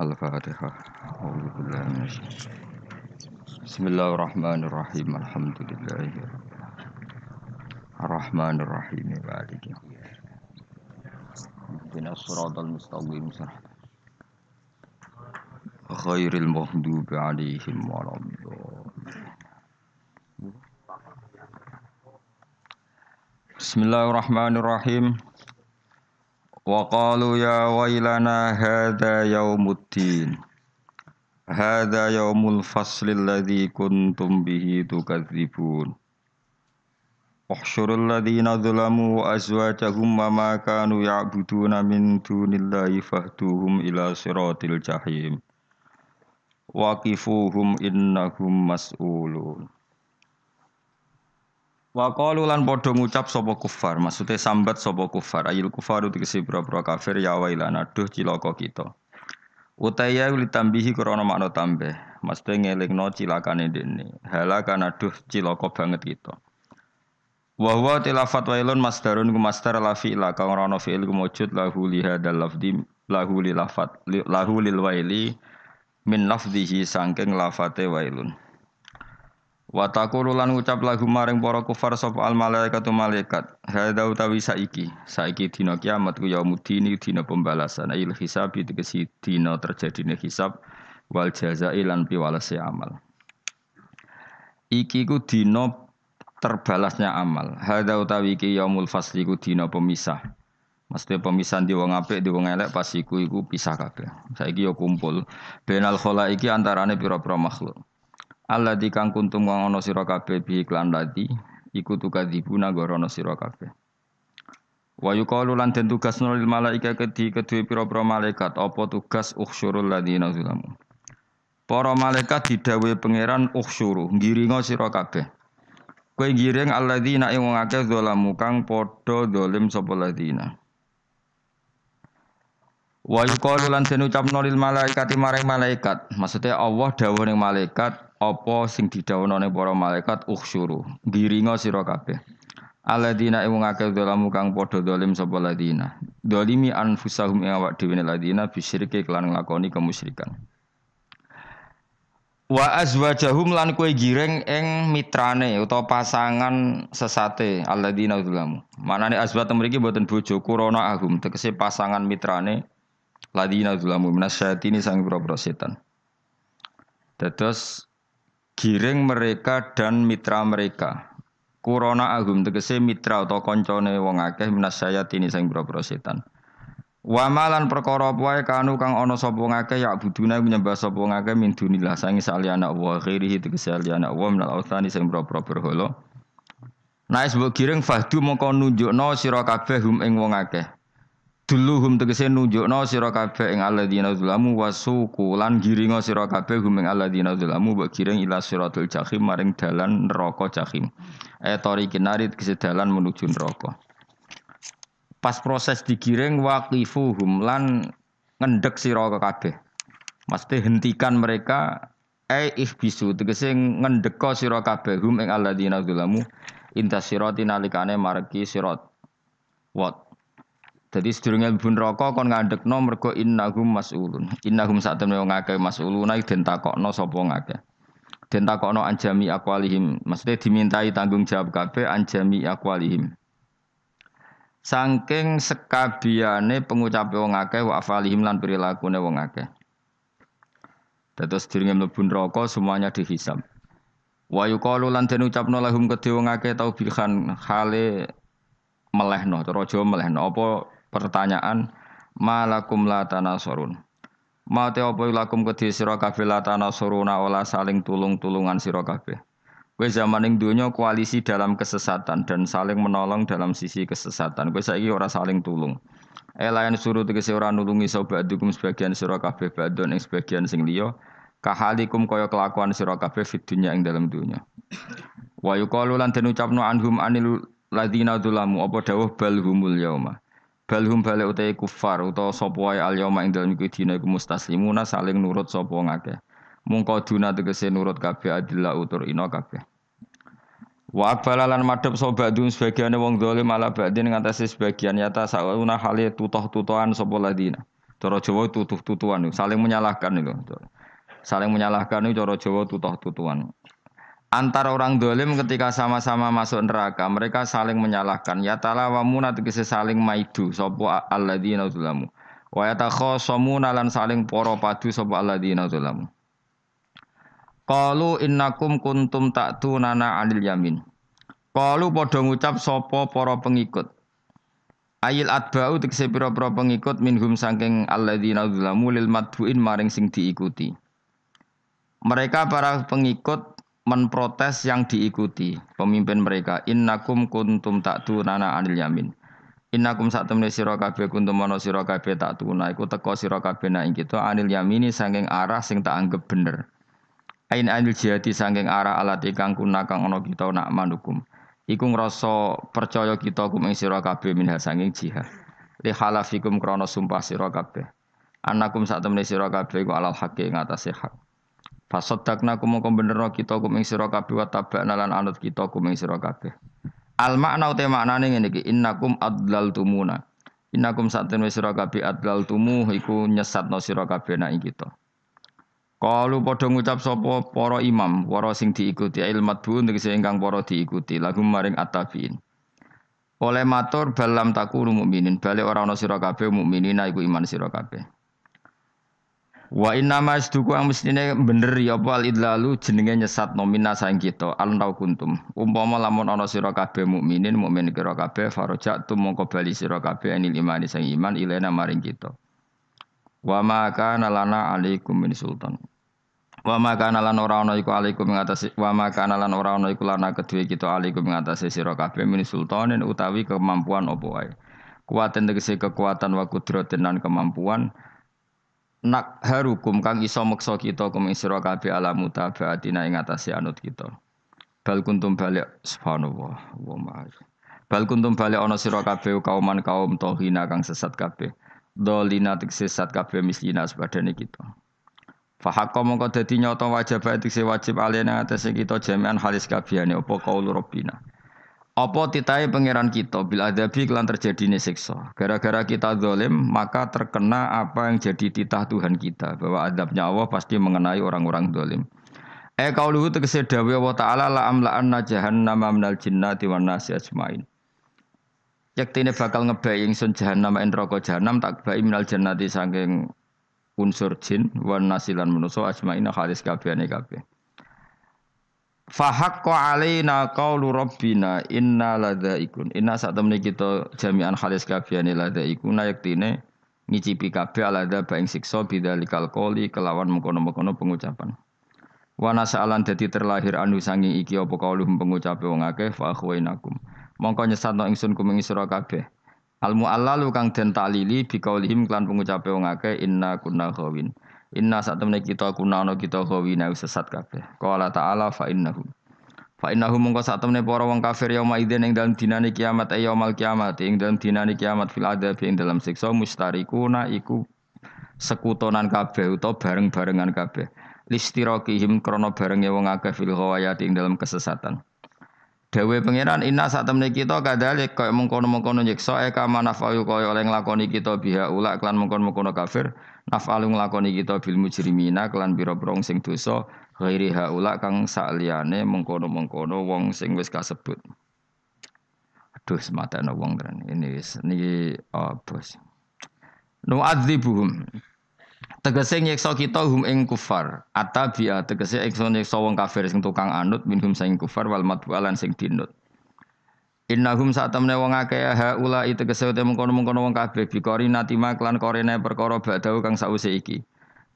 الفاتحة. أعوذ بالله من الشيطان بسم الله الرحمن الرحيم. الحمد لله الرحمن الرحيم. مالك اهدنا الصراط المستقيم. صراط غير المغضوب عليهم ولا بسم الله الرحمن الرحيم. وقالوا يا ويلنا هذا يوم الدين. هذا يوم الفصل الذي كنتم به تكذبون. احشروا الذين ظلموا وأزواجهم وما كانوا يعبدون من دون الله فاهدوهم إلى صراط الجحيم. وقفوهم إنهم مسؤولون. Wa qalu lan padha ngucap sapa kufar, maksude sambat sapa kufar, ayil kufar tegese pira-pira kafir ya wailana duh cilaka kita. Utaya tambihi krana makna tambah, maksude ngelingno cilakane dene. Halakana duh cilaka banget kita. Wa huwa tilafat wailun masdarun ku masdar la fi'la kang rono fi'il ku mujud lahu li hadzal lafdi lahu li lafat lahu lil waili min lafdihi sangking lafate wailun. Wa taqulu ngucap lagu maring para kufar sapa al malaikatu malaikat. Hadza utawi saiki, saiki dina kiamat ku yaumuddin dina pembalasan il hisab tegesi dina terjadine hisab wal jazai lan piwalese amal. Iki ku dina terbalasnya amal. Hadza utawi iki yaumul fasli ku dina pemisah. Mesti pemisahan di wong apik di wong elek pas iku pisah kabeh. Saiki yo kumpul. Benal khola iki antarane pira-pira makhluk. Allah di kang kuntum wong ana sira kabeh bi iklan ladi iku tukadzibuna gorono sira kabeh. Wa yuqalu lan den tugas nul malaika kedhi kedue pira-pira malaikat apa tugas ukhsyurul ladina zulamu. Para malaikat didhawuhi pangeran ukhsyuru ngiringa sira kabeh. Kowe ngiring alladzina ing wong akeh zalamu kang padha zalim sapa ladina. Wa yuqalu lan den ucapno lil malaikati maring malaikat. Maksudnya Allah dawuh ning malaikat apa sing didhawuhna ning para malaikat ukhsyuru giringa sira kabeh Aladina ing ngake dolamu kang padha dolim sapa ladina. Dolimi anfusahum ing awak dhewe ladina bisyirke kelan nglakoni kemusyrikan. Wa azwajahum lan kowe giring ing mitrane utawa pasangan sesate alladzina dzulamu. Manane azwat mriki boten bojo kurana ahum tegese pasangan mitrane ladina dzulamu minasyatini sang pira setan. Dados giring mereka dan mitra mereka. Kurona agum tegese mitra atau koncone wong akeh minas ini sing boro setan. Wa malan perkara wae kanu kang ana sapa ngakeh ya buduna menyembah sapa ngakeh min dunillah sangi saliyana wa ghairihi tegese saliyana wa minal authani sing boro-boro berhala. Nah, sebut giring fahdu mongko nunjukno sira kabeh hum ing wong akeh. Duluhum tegese nunjukno sira kabeh ing alladzina zalamu wasuku lan giringa sira kabeh hum ing alladzina zalamu mbok giring ila siratul jahim maring dalan neraka jahim. Eh tori kinari tegese dalan menuju neraka. Pas proses digiring waqifuhum lan ngendek sira kabeh. Mesti hentikan mereka eh ihbisu tegese ngendeka sira kabeh hum ing alladzina zalamu intasirati nalikane margi sirat. What? Jadi sedurunge mlebu neraka kon ngandekno mergo innahum mas'ulun. Innahum sak temne wong akeh mas'uluna den takokno sapa ngakeh. Den takokno anjami aqwalihim. Maksudnya dimintai tanggung jawab kabeh anjami aqwalihim. Saking sekabiane pengucape wong akeh wa afalihim lan perilakune wong akeh. Dados sedurunge mlebu neraka semuanya dihisab. Wa yuqalu lan den ucapno lahum kedhe wong akeh tau bilhan hale melehno, cara Jawa melehno apa pertanyaan malakum la tanasurun Mate apa lakum kedhi sira kabeh la tanasuruna ola saling tulung-tulungan sira kabeh. Kowe zaman ing donya koalisi dalam kesesatan dan saling menolong dalam sisi kesesatan. Kowe saiki ora saling tulung. Elayan suruh tegese ora nulungi sapa dukum sebagian sira kabeh badon ing sebagian sing liya. Kahalikum kaya kelakuan sira kabeh fid dunya ing dalam dunya. Wa yuqalu lan den ucapno anhum anil ladina dzulamu apa dawuh balhumul yauma balhum bale utai kufar utawa sapa wae al yauma ing dalem iku dina iku mustaslimuna saling nurut sapa ngakeh mungko duna tegese nurut kabeh adillah utur ina kabeh Wa balalan madhep sapa dun sebagiane wong zalim ala badin ngatasi sebagian yata sauna hale tutoh-tutohan sapa ladina Cara Jawa tutuh-tutuan saling menyalahkan itu. Saling menyalahkan itu cara Jawa tutuh-tutuan. Antara orang dolim ketika sama-sama masuk neraka, mereka saling menyalahkan. Ya talawamuna tegese saling maidu sapa alladzina zalamu. Wa yatakhasamuna lan saling poro padu sapa alladzina zalamu. Qalu innakum kuntum ta'tunana 'anil yamin. Qalu padha ngucap sapa para pengikut. Ayil atba'u tegese pira-pira pengikut minhum saking alladzina zalamu lil madbuin maring sing diikuti. Mereka para pengikut menprotes yang diikuti. Pemimpin mereka innakum kuntum nana anil yamin. Innakum sak temne sira kabeh kuntum ana sira kabeh tuna iku teka sira kabeh ing kita anil yamini saking arah sing tak anggap bener. Ain anil jihati saking arah alat kang kuna kang ana kita nak manukum iku ngrasa percaya kita kum ing sira kabeh minha sanging jihad. Li halafikum krana sumpah sira kabeh. Anakum sak temne sira kabeh iku alal haqqi ing hak fasaddaqna kum mongko bener kita kum ing sira kabeh wa tabana lan anut kita kum ing sira kabeh al makna uta maknane ngene iki innakum adlaltumuna innakum sak temne sira kabeh adlaltumu iku nyesatno sira kabeh nak kita Kalu padha ngucap sapa para imam, para sing diikuti ilmat bu tegese ingkang para diikuti lagu maring atabiin. Oleh matur balam takunu mukminin, bali ora ana sira kabeh mukminina iku iman sira kabeh. Wa inna ma asduku ang mestine bener ya apa al idlalu jenenge nyesat nomina saing kita al tau kuntum. Umpama lamun ana sira kabeh mukminin mukmin kira kabeh faraja tu mongko bali sira kabeh anil imani sang iman ilena maring kita. Wa ma kana lana alaikum min sultan. Wa ma kana lan ora ana iku alaikum ngatasi wa ma kana lan ora ana iku lana kedue kita alaikum ngatasi sira kabeh min sultanin utawi kemampuan apa wae. Kuaten tegese kekuatan wa kudratin kemampuan nak harukum kang iso meksa kita kum sira kabeh ala mutabaatina ing atase anut kita. Bal kuntum balik subhanallah wa ma. Bal kuntum balik ana sira kabeh kauman kaum tohina kang sesat kabeh. Dolina tik sesat kabeh mislina sepadane kita. Fahakka mongko dadi nyata wajib se wajib alena atase kita jami'an halis kabehane apa qaul rabbina. Apa titahe pangeran kita bila adabi kelan terjadi siksa. Gara-gara kita zalim maka terkena apa yang jadi titah Tuhan kita bahwa adabnya Allah pasti mengenai orang-orang zalim. Eh kauluhu tegese dawe Allah taala la amla'anna jahannama minal jinnati wan nasi ajmain. Yaktine bakal ngebai ingsun jahannam en neraka jahannam tak bai minal jannati saking unsur jin wan nasilan manusa ajmaina halis kabehane kabeh. Fahakko alaina qaulu rabbina inna ikun. Inna saat temen kita jami'an halis kabehane ladaikuna yaktine ngicipi kabeh alada baing siksa bidzalikal qoli kelawan mengkono-mengkono pengucapan. Wa nasa'alan dadi terlahir anu sangi iki apa kauluhum pengucape wong akeh fa akhwainakum. Mongko nyesatno ingsun kuming sira kabeh. Al mu'allalu kang den talili bi qaulihim klan pengucape wong akeh inna kunna khawin. Inna sak temne kita kuna ana kita khawina sesat kabeh. Qala ta'ala fa innahum. Fa innahum mongko sak temne para wong kafir yauma idzin ing dalem dinane kiamat ay yaumal kiamat ing dalem dinane kiamat fil adab ing dalam siksa mustarikuna iku sekutonan kabeh utawa bareng-barengan kabeh. Listirokihim krana barenge wong akeh fil ghawayati ing dalam kesesatan. Dewe pangeran inna saat temne kita kadalik kaya mengkono-mengkono nyiksa e kama nafayu kaya oleh nglakoni kita biha ula klan mengkono-mengkono kafir nafalu nglakoni kita bil mujrimina klan pira-pira sing dosa ghairi haula kang sakliyane mengkono-mengkono wong sing wis kasebut. Aduh sematane wong tenan ini wis niki apa sih. Nu'adzibuhum Tegese nyekso kita hum ing kufar. Atabia tegese ekso nyekso wong kafir sing tukang anut minhum sing kufar wal matwalan sing dinut. Innahum saat temne wong akeh haula itu tegese te mengkono-mengkono wong kabeh bikori natima klan korene perkara badau kang sause iki.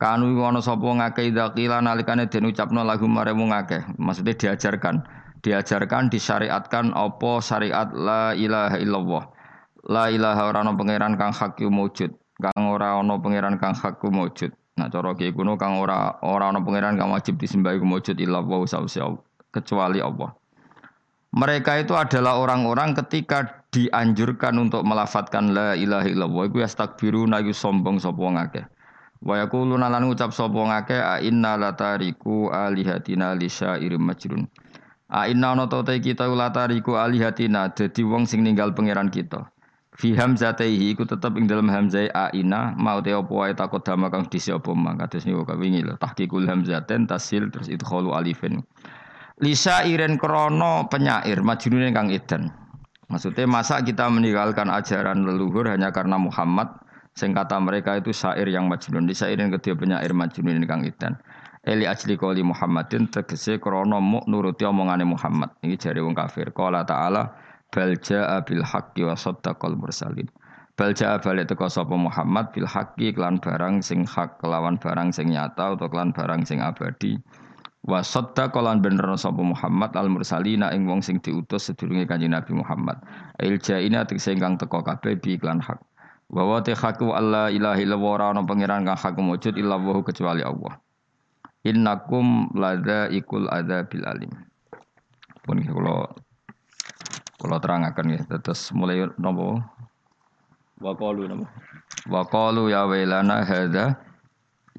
Kanu ana sapa ngakeh dzakila nalikane den ucapno lagu mare wong akeh. Maksudnya diajarkan, diajarkan disyariatkan apa syariat la ilaha illallah. La ilaha ora pangeran kang hak wujud kang ora ana pangeran kang hak wujud. Nah cara kiye kuno kang ora ora ana pangeran kang wajib disembah iku wujud illa wa kecuali Allah. Mereka itu adalah orang-orang ketika dianjurkan untuk melafatkan la ilaha illallah iku yastakbiruna iku sombong sapa wong akeh. Wa yaquluna lan ngucap sapa wong akeh a inna latariku alihatina li syairim majrun. A inna ana kita latariku alihatina dadi wong sing ninggal pangeran kita fi hamzataihi iku tetep ing dalam hamzai aina mau te apa wae takut dama kang disi apa mang. Kados niku kawingi lho tahqiqul hamzaten tasil terus idkhalu alifin. Lisa iren krono penyair majnun kang edan. Maksudnya masa kita meninggalkan ajaran leluhur hanya karena Muhammad sing kata mereka itu syair yang majnun. Di sairin kedua penyair majnun kang edan. Eli ajli koli Muhammadin tegese krono mu nuruti omongane Muhammad. Ini jari wong kafir. Qala ta'ala bal jaa bil haqqi wa saddaqal mursalin. Bal jaa balik teko sapa Muhammad bil haqqi klan barang sing hak kelawan barang sing nyata utawa klan barang sing abadi. Wa saddaqal bener sapa Muhammad al mursalina ing wong sing diutus sedurunge Kanjeng Nabi Muhammad. Il jaina tegese ingkang teko kabeh bi klan hak. Wa wa te haqqu alla ilaha illallah ora ana pangeran kang hak wujud kecuali Allah. Innakum lada ikul ada bil alim. Pun kalau kalau terangaken ya, terus mulai nopo wakalu nopo wakalu ya wailana hadza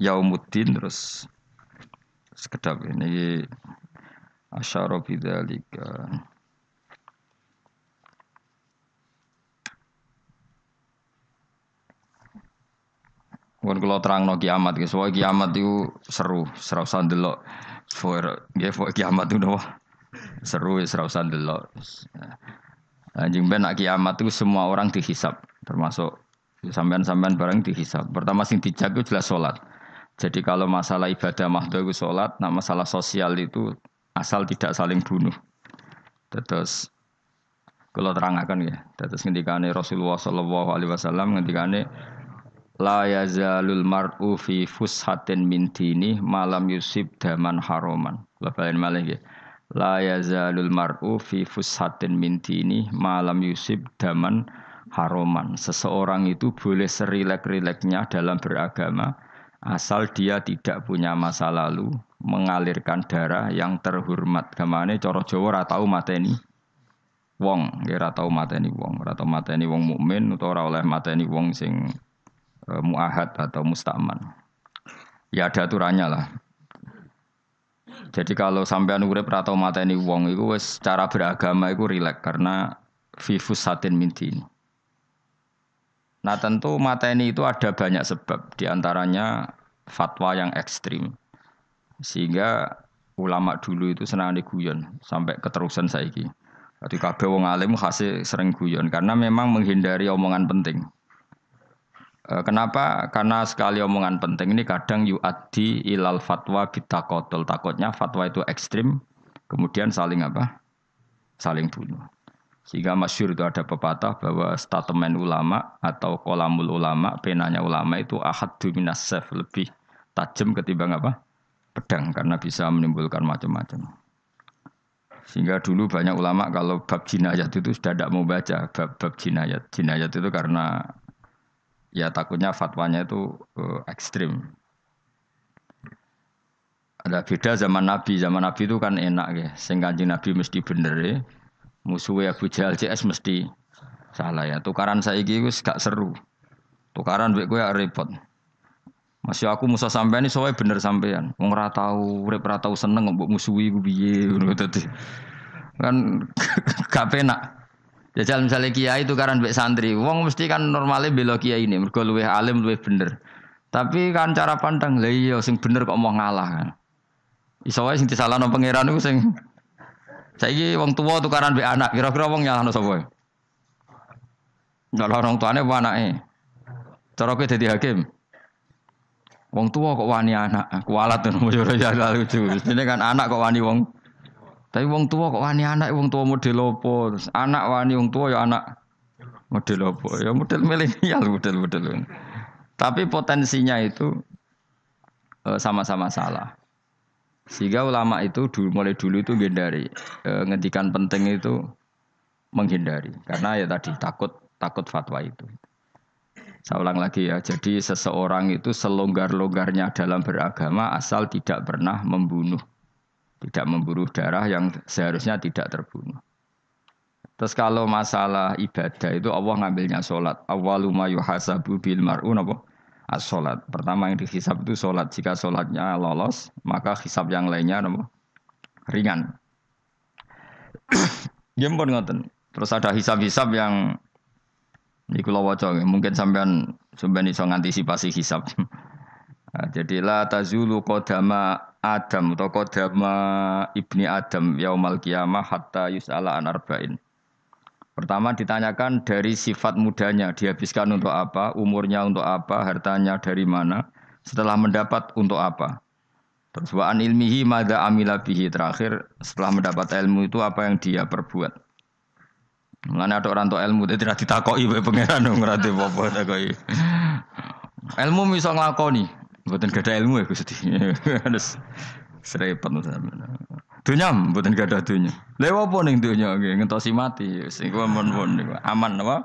yaumuddin. Terus sekedap ini. Asyara bidzalika. Bukan kalau terang no kiamat, guys. Soalnya kiamat itu seru, seru sandelok. For, for kiamat itu doh seru, seru sandelok. Anjing ben nak kiamat itu semua orang dihisap, termasuk sampean-sampean barang dihisap. Pertama sing dijaga jelas sholat. Jadi kalau masalah ibadah mahdoh itu sholat, nah masalah sosial itu asal tidak saling bunuh. Terus kalau terangkan ya, terus ngendikane Rasulullah Shallallahu Alaihi Wasallam ngendikane La yazalul mar'u fi fushatin min dini malam yusib daman haroman. Labain malah ya. La yazalul mar'u fi fushatin min dini malam yusib daman haroman. Seseorang itu boleh serilek-rileknya dalam beragama asal dia tidak punya masa lalu mengalirkan darah yang terhormat. Ke mana coro Jawa ratau mateni wong, ya ratau mateni wong, ratau mateni wong mukmin atau ora oleh mateni wong sing e, muahad atau mustaman. Ya ada aturannya lah. Jadi kalau sampai urip atau mata ini wong itu secara beragama itu rilek karena vivus satin minti Nah tentu mata ini itu ada banyak sebab di antaranya fatwa yang ekstrim sehingga ulama dulu itu senang diguyon sampai keterusan saiki. Jadi kabeh wong alim khasih sering guyon karena memang menghindari omongan penting. Eh, kenapa? Karena sekali omongan penting ini kadang yu'addi ilal fatwa kotul Takutnya fatwa itu ekstrim, kemudian saling apa? Saling bunuh. Sehingga masyur itu ada pepatah bahwa statement ulama atau kolamul ulama, penanya ulama itu ahad minas sef, lebih tajam ketimbang apa? Pedang, karena bisa menimbulkan macam-macam. Sehingga dulu banyak ulama kalau bab jinayat itu sudah tidak mau baca bab, bab jinayat. Jinayat itu karena ya takutnya fatwanya itu uh, ekstrim. Ada beda zaman Nabi, zaman Nabi itu kan enak ya, sehingga Nabi mesti bener ya. Musuhnya Abu Jahal CS mesti salah ya. Tukaran saya itu gak seru. Tukaran baik gue ya repot. Masih aku musuh sampean ini soalnya bener sampean. Wong ora tau urip seneng mbok musuhi piye ngono Kan gak penak. Jajal misalnya kiai itu karena baik santri, wong mesti kan normalnya bela kiai ini, mergo luwih alim luwih bener. Tapi kan cara pandang lah iya sing bener kok mau ngalah kan. Iso sing disalahno pangeran iku sing saiki wong tua tukaran mbek anak, kira-kira wong nyalahno sapa? Nyalahno orang tuane apa anake? Cara kowe dadi hakim. Wong tua kok wani anak, kualat tuh ya lucu. Ini kan anak kok wani wong tapi wong tua kok wani anak, wong tua model? Terus anak wani wong tua ya anak model opo? Ya model milenial model-model. Tapi potensinya itu eh, sama-sama salah. Sehingga ulama itu dulu, mulai dulu itu menghindari e, ngedikan penting itu menghindari karena ya tadi takut takut fatwa itu. Saya ulang lagi ya, jadi seseorang itu selonggar-longgarnya dalam beragama asal tidak pernah membunuh tidak memburu darah yang seharusnya tidak terbunuh. Terus kalau masalah ibadah itu Allah ngambilnya sholat. Awaluma yuhasabu bil mar'un apa? As sholat. Pertama yang dihisab itu sholat. Jika sholatnya lolos, maka hisab yang lainnya apa? ringan. Dia pun ngoten. Terus ada hisab-hisab yang Iku waca mungkin sampean sampean iso ngantisipasi hisab. Nah, jadi la tazulu qadama Adam atau qadama ibni Adam yaumal kiamah hatta yus'ala an arba'in. Pertama ditanyakan dari sifat mudanya, dihabiskan untuk apa, umurnya untuk apa, hartanya dari mana, setelah mendapat untuk apa. Terus wa'an ilmihi mada amila bihi terakhir setelah mendapat ilmu itu apa yang dia perbuat. Mulane ada orang tua ilmu tidak ditakoi wae pangeran ngerti apa takoki. Ilmu bisa nglakoni, mboten gada ilmu ya Gusti. Terus serepet sampean. Dunya mboten gada dunya. Lewa apa ning dunya nggih ngentosi mati sing kuwi mun aman apa?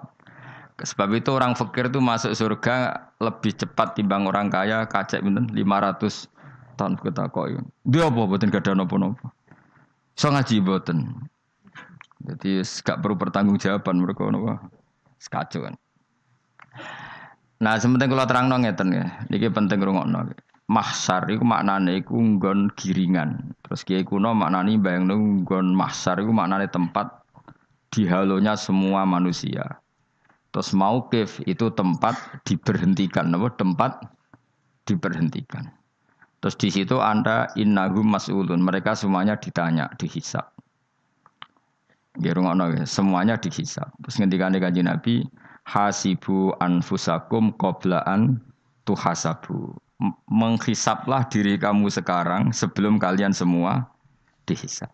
Sebab itu orang fakir itu masuk surga lebih cepat timbang orang kaya kacek pinten 500 tahun kita kok. Dia apa mboten gada napa-napa. So ngaji mboten. Jadi gak perlu pertanggungjawaban mereka nopo. Sekacau kan. Nah, sementing kalau terang ngeten ya. Niki penting rungokno. Mahsar iku maknane iku nggon giringan. Terus kiai kuno maknane bayangno nggon mahsar iku maknane tempat dihalonya semua manusia. Terus maukif itu tempat diberhentikan, napa? Tempat diberhentikan. Terus di situ Anda innahum mas'ulun, mereka semuanya ditanya, dihisap. Rungokno semuanya dihisab. Terus ngendikane Kanjeng Nabi, hasibu anfusakum qablaan tuhasabu. Menghisaplah diri kamu sekarang sebelum kalian semua dihisab.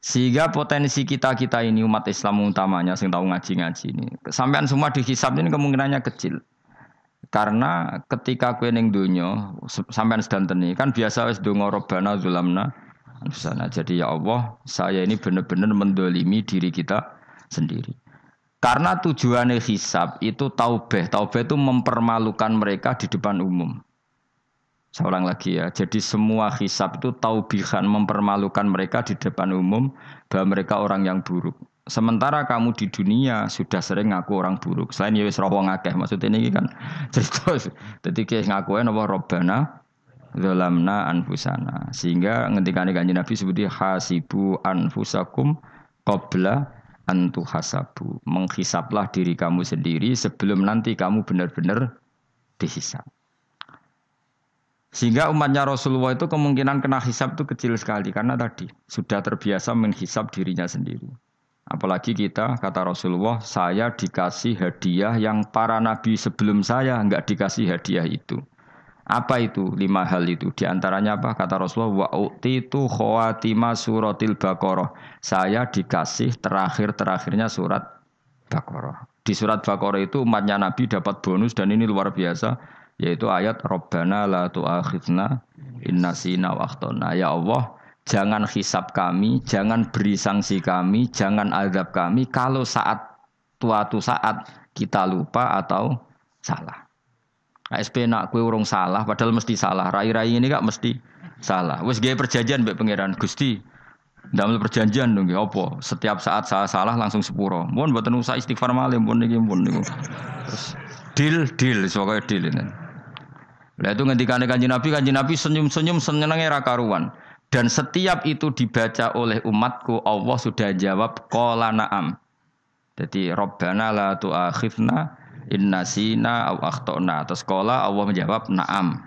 Sehingga potensi kita-kita ini umat Islam utamanya sing tahu ngaji-ngaji ini, sampean semua dihisab ini kemungkinannya kecil. Karena ketika kue ning donya sampean sedanten kan biasa wis donga robbana zulamna. Jadi ya Allah, saya ini benar-benar mendolimi diri kita sendiri. Karena tujuannya hisab itu taubeh. Taubeh itu mempermalukan mereka di depan umum. Ulang lagi ya. Jadi semua hisab itu taubihan mempermalukan mereka di depan umum bahwa mereka orang yang buruk. Sementara kamu di dunia sudah sering ngaku orang buruk. Selain ya wis akeh maksudnya ini kan cerita. Jadi kayak ngakuin apa robana Zalamna anfusana. Sehingga ngendikane kanjeng Nabi sebuti hasibu anfusakum qabla antu hasabu. Menghisaplah diri kamu sendiri sebelum nanti kamu benar-benar dihisap. Sehingga umatnya Rasulullah itu kemungkinan kena hisap itu kecil sekali karena tadi sudah terbiasa menghisap dirinya sendiri. Apalagi kita kata Rasulullah, saya dikasih hadiah yang para nabi sebelum saya nggak dikasih hadiah itu. Apa itu lima hal itu? Di antaranya apa? Kata Rasulullah, wa itu khawatima suratil baqarah. Saya dikasih terakhir-terakhirnya surat Baqarah. Di surat Baqarah itu umatnya Nabi dapat bonus dan ini luar biasa yaitu ayat Rabbana la tu'akhidna innasina waktona. Ya Allah, jangan hisap kami, jangan beri sanksi kami, jangan azab kami kalau saat suatu saat kita lupa atau salah. ASP nak kue urung salah, padahal mesti salah. Rai-rai ini gak mesti salah. Wes gaya perjanjian mbek pangeran Gusti. Dalam perjanjian dong, apa? Setiap saat saya salah langsung sepuro. Mohon buat usah istighfar malih, mohon niki mohon niku. Terus deal deal, soalnya deal ini. Lah itu ngendikan kanji Nabi, kanji Nabi senyum-senyum senengnya rakaruan. Dan setiap itu dibaca oleh umatku, Allah sudah jawab kola naam. Jadi Robbana la tu'akhifna Inna sina au akhtona. Terus sekolah Allah menjawab na'am.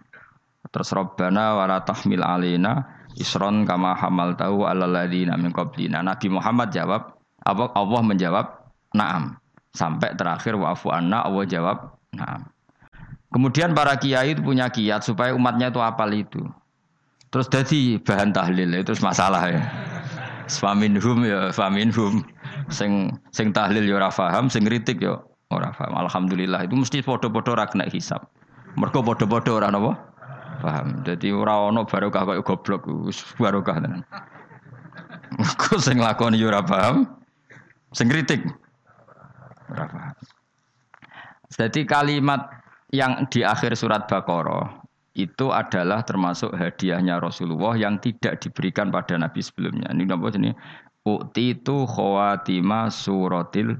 Terus Rabbana wala tahmil alina isron kama hamal tahu ala ladina min qablina. Nabi Muhammad jawab, Allah menjawab na'am. Sampai terakhir wa'fu anna Allah jawab na'am. Kemudian para kiai itu punya kiat supaya umatnya itu apal itu. Terus jadi bahan tahlil itu masalah ya. Faminhum ya faminhum. Sing sing tahlil ya ora paham, sing kritik ya Ora paham. Alhamdulillah itu mesti podo-podo ora kena hisab. Mergo podo-podo ora napa? Paham. Jadi ora ono barokah kaya goblok wis barokah tenan. Mergo sing lakoni yo ora paham. Sing kritik ora paham. Jadi kalimat yang di akhir surat Baqarah itu adalah termasuk hadiahnya Rasulullah yang tidak diberikan pada Nabi sebelumnya. Ini apa ini? Ukti itu khawatima suratil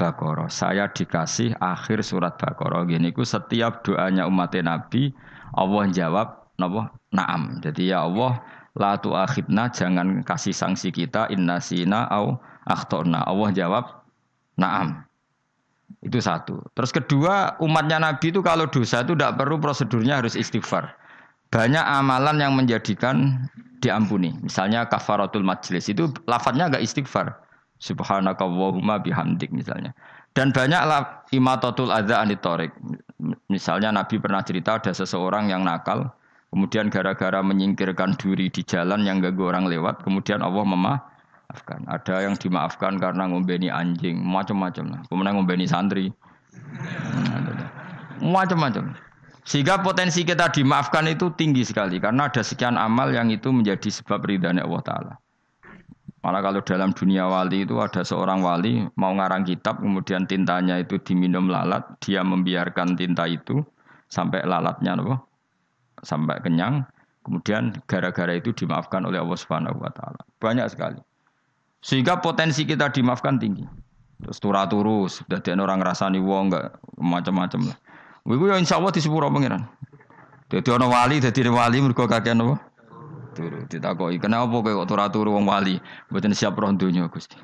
Baqarah. Saya dikasih akhir surat Baqarah. Gini ku setiap doanya umat Nabi Allah jawab napa? Naam. Jadi ya Allah la tuakhidna jangan kasih sanksi kita inna sina au akhtona. Allah jawab naam. Itu satu. Terus kedua, umatnya Nabi itu kalau dosa itu tidak perlu prosedurnya harus istighfar. Banyak amalan yang menjadikan diampuni. Misalnya kafaratul majlis itu lafadznya agak istighfar. Subhanaka Allahumma bihamdik misalnya. Dan banyaklah imatatul adza anitorik. Misalnya Nabi pernah cerita ada seseorang yang nakal, kemudian gara-gara menyingkirkan duri di jalan yang gak orang lewat, kemudian Allah memaafkan. Ada yang dimaafkan karena ngombeni anjing, macam-macam. Kemudian ngombeni santri, macam-macam. Sehingga potensi kita dimaafkan itu tinggi sekali karena ada sekian amal yang itu menjadi sebab ridhanya Allah Taala. Malah kalau dalam dunia wali itu ada seorang wali mau ngarang kitab kemudian tintanya itu diminum lalat, dia membiarkan tinta itu sampai lalatnya loh, sampai kenyang, kemudian gara-gara itu dimaafkan oleh Allah Subhanahu wa taala. Banyak sekali. Sehingga potensi kita dimaafkan tinggi. Terus turah turus, dadi orang rasani wong enggak macam-macam lah. Iku ya insyaallah disepuro pangeran. Dadi ana wali, dadi wali mergo kakean apa? Turu. Ditakoki, "Kenapa kowe kok ora turu wong wali? Mboten siap roh donya, Gusti."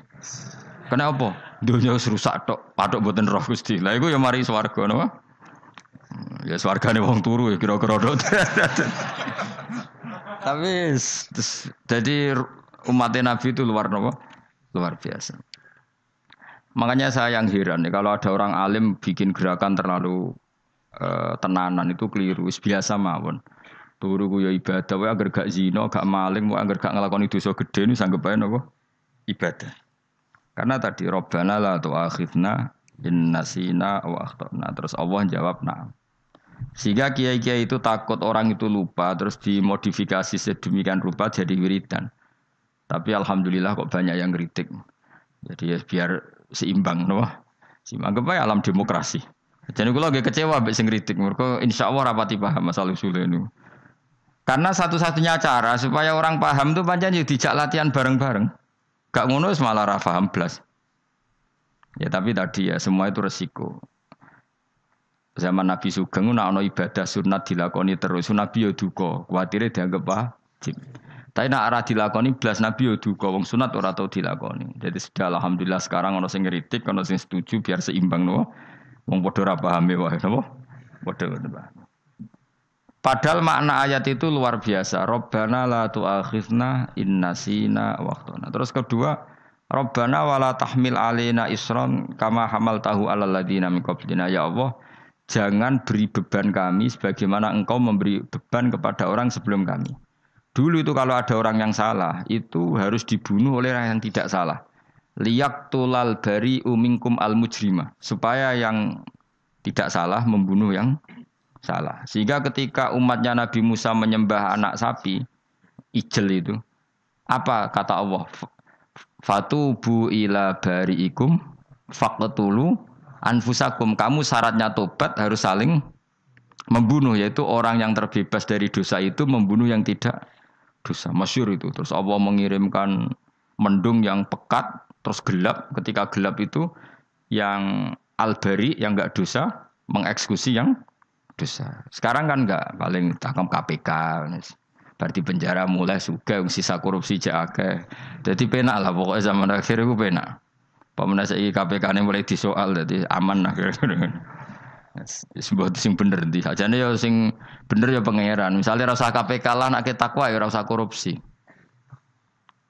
Kenapa? Donya wis rusak tok, patok mboten roh Gusti. Lah iku ya mari swarga napa? Ya swargane wong turu ya kira-kira tok. Tapi jadi umat Nabi itu luar napa? Luar biasa. Makanya saya yang heran nih kalau ada orang alim bikin gerakan terlalu uh, tenanan itu keliru, biasa mawon. Turu ku ya ibadah wae agar gak zina, gak maling, wae agar gak nglakoni dosa gede ini sanggep ae napa? Ibadah. Karena tadi Rabbana la tu'akhidna in nasina wa akhtana. Terus Allah jawab nah. Sehingga kiai-kiai itu takut orang itu lupa terus dimodifikasi sedemikian rupa jadi wiridan. Tapi alhamdulillah kok banyak yang kritik. Jadi ya biar seimbang no. Seimbang apa alam demokrasi. Jadi kalau lagi kecewa mbek kritik mereka insya Allah rapati paham masalah usul ini. Karena satu-satunya cara supaya orang paham tuh panjang ya dijak latihan bareng-bareng. Gak ngono malah ra paham blas. Ya tapi tadi ya semua itu resiko. Zaman Nabi Sugeng nak ono ibadah sunat dilakoni terus, Nabi yo duka, kuatire dianggap wajib. Tapi nak arah dilakoni blas Nabi yo duka, wong sunat ora tau dilakoni. Jadi sudah alhamdulillah sekarang ono sing ngritik, ono sing setuju biar seimbang no. Wong padha ora paham wae napa? Padha paham. Padahal makna ayat itu luar biasa. Robbana la tu'akhidna innasina waktuna. Terus kedua, Robbana wala tahmil alina isron kama hamal tahu ala ladina min Ya Allah, jangan beri beban kami sebagaimana engkau memberi beban kepada orang sebelum kami. Dulu itu kalau ada orang yang salah, itu harus dibunuh oleh orang yang tidak salah. Liyak tulal bari umingkum al mujrima. Supaya yang tidak salah membunuh yang salah. Sehingga ketika umatnya Nabi Musa menyembah anak sapi, ijel itu, apa kata Allah? Fatubu ila bari'ikum faqtulu anfusakum. Kamu syaratnya tobat harus saling membunuh yaitu orang yang terbebas dari dosa itu membunuh yang tidak dosa. Masyur itu. Terus Allah mengirimkan mendung yang pekat terus gelap. Ketika gelap itu yang albari yang enggak dosa mengeksekusi yang dosa. Sekarang kan enggak paling tangkap KPK. Berarti penjara mulai suka sisa korupsi jake. Jadi penak lah pokoknya zaman akhir itu penak. Pemenang saya KPK ini mulai disoal jadi aman lah. Sebuah sing bener di saja nih ya sing bener ya pangeran. Misalnya rasa KPK lah nak takwa ya rasa korupsi.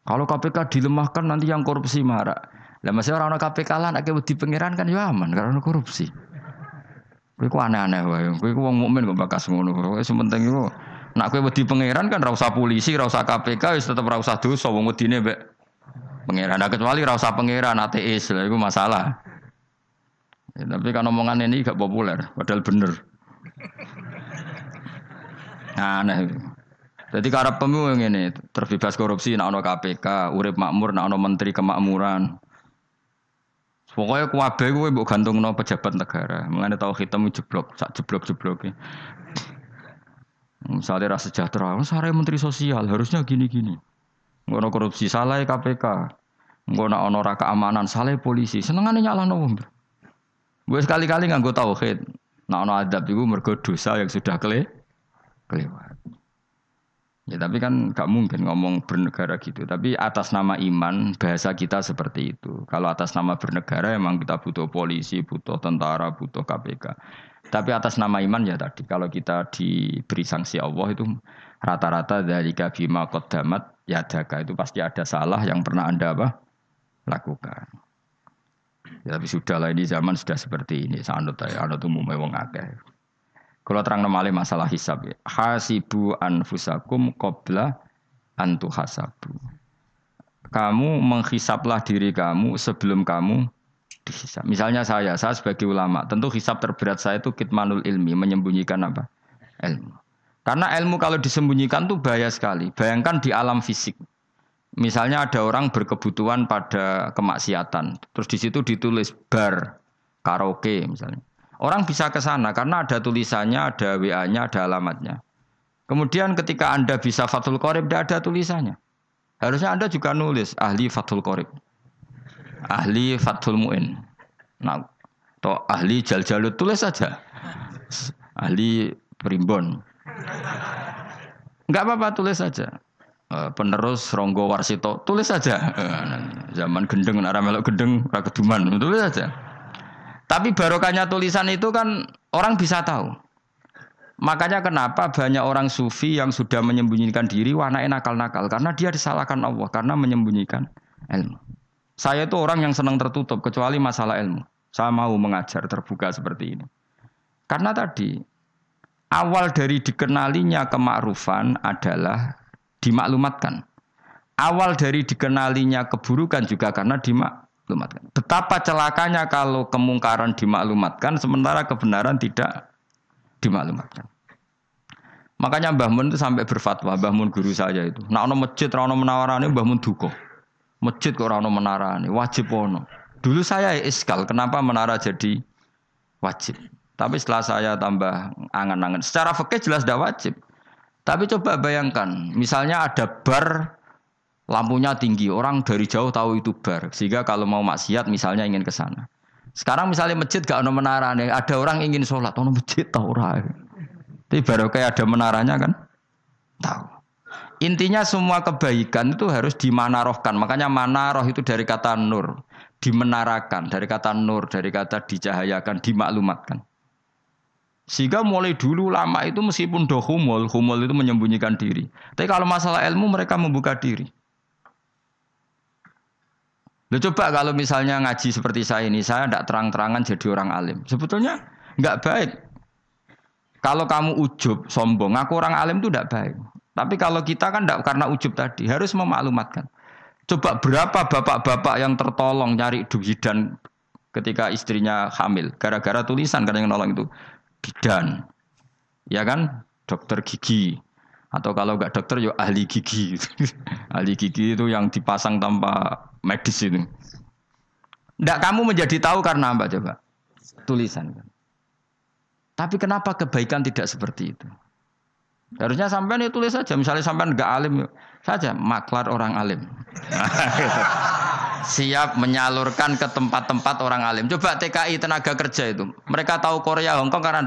Kalau KPK dilemahkan nanti yang korupsi marah. Lah masih orang KPK lah nak di pangeran kan ya aman karena korupsi. Kowe ku aneh-aneh wae. Kowe ku wong mukmin kok bakas ngono. Kowe sementing iku nak kowe wedi pangeran kan ra usah polisi, ra usah KPK wis tetep ra usah dosa wong wedine mbek pangeran. Nah, kecuali ra usah pangeran ateis, lha iku masalah. Ya, tapi kan omongan ini gak populer, padahal bener. Aneh. Jadi karena pemilu ini terbebas korupsi, nak ono KPK, urip makmur, nak ono menteri kemakmuran. Pokoknya kuabe gue mbok no pejabat negara. Mengenai tahu hitam jeblok, sak jeblok-jeblok. Misalnya rasa sejahtera, oh, saya menteri sosial harusnya gini-gini. Ngono korupsi salah KPK. Ono raka keamanan salah polisi. Senengane nyalahno wong. Gue sekali-kali nggak tahu hit. Nah ono adab itu mergo dosa yang sudah kele kelewat. Ya tapi kan nggak mungkin ngomong bernegara gitu. Tapi atas nama iman bahasa kita seperti itu. Kalau atas nama bernegara emang kita butuh polisi, butuh tentara, butuh KPK. Tapi atas nama iman ya tadi kalau kita diberi sanksi Allah itu rata-rata dari bima kodamat ya jaga itu pasti ada salah yang pernah anda apa lakukan. Ya, tapi sudah lah ini zaman sudah seperti ini. Sanut ya, anut umumnya wong akeh. Kalau terang nomale masalah hisab ya. Hasibu anfusakum qabla antu hasabu. Kamu menghisaplah diri kamu sebelum kamu dihisap. Misalnya saya, saya sebagai ulama, tentu hisap terberat saya itu kitmanul ilmi, menyembunyikan apa? Ilmu. Karena ilmu kalau disembunyikan tuh bahaya sekali. Bayangkan di alam fisik. Misalnya ada orang berkebutuhan pada kemaksiatan, terus di situ ditulis bar, karaoke misalnya. Orang bisa ke sana karena ada tulisannya, ada WA-nya, ada alamatnya. Kemudian ketika Anda bisa Fathul Qorib, tidak ada tulisannya. Harusnya Anda juga nulis ahli Fathul Qorib. Ahli Fathul Mu'in. Nah, atau ahli Jal-Jalut, tulis saja. Ahli Primbon. Enggak apa-apa, tulis saja. Eh, penerus Ronggo Warsito, tulis saja. Eh, zaman gendeng, arah melok gendeng, rakeduman, tulis saja. Tapi barokahnya tulisan itu kan orang bisa tahu. Makanya kenapa banyak orang sufi yang sudah menyembunyikan diri warna nakal-nakal karena dia disalahkan Allah karena menyembunyikan ilmu. Saya itu orang yang senang tertutup kecuali masalah ilmu. Saya mau mengajar terbuka seperti ini. Karena tadi awal dari dikenalinya kemakrufan adalah dimaklumatkan. Awal dari dikenalinya keburukan juga karena dimak dimaklumatkan. Betapa celakanya kalau kemungkaran dimaklumatkan sementara kebenaran tidak dimaklumatkan. Makanya Mbah Mun itu sampai berfatwa, Mbah Mun guru saya itu. Nah ono masjid ra ono menawarane Mbah Mun duka. Masjid kok ora ono menarane, wajib ono. Dulu saya iskal, kenapa menara jadi wajib? Tapi setelah saya tambah angan-angan, secara fikih jelas tidak wajib. Tapi coba bayangkan, misalnya ada bar lampunya tinggi, orang dari jauh tahu itu bar. Sehingga kalau mau maksiat misalnya ingin ke sana. Sekarang misalnya masjid gak ada menara ada orang ingin sholat, ono masjid tahu ora. Tapi baru kayak ada menaranya kan? Tahu. Intinya semua kebaikan itu harus dimanarohkan. Makanya manaroh itu dari kata nur. Dimenarakan, dari kata nur, dari kata dicahayakan, dimaklumatkan. Sehingga mulai dulu lama itu meskipun doh humul, humul itu menyembunyikan diri. Tapi kalau masalah ilmu mereka membuka diri. Lo coba kalau misalnya ngaji seperti saya ini, saya tidak terang-terangan jadi orang alim. Sebetulnya nggak baik. Kalau kamu ujub, sombong, ngaku orang alim itu tidak baik. Tapi kalau kita kan tidak karena ujub tadi, harus memaklumatkan. Coba berapa bapak-bapak yang tertolong nyari dan ketika istrinya hamil, gara-gara tulisan karena yang nolong itu bidan, ya kan, dokter gigi, atau kalau nggak dokter yo ahli gigi. ahli gigi itu yang dipasang tanpa medis itu. Nggak kamu menjadi tahu karena apa coba? Tulisan. Tapi kenapa kebaikan tidak seperti itu? Harusnya sampai nih tulis saja. Misalnya sampai nggak alim saja, maklar orang alim. Siap menyalurkan ke tempat-tempat orang alim. Coba TKI tenaga kerja itu. Mereka tahu Korea, Hongkong karena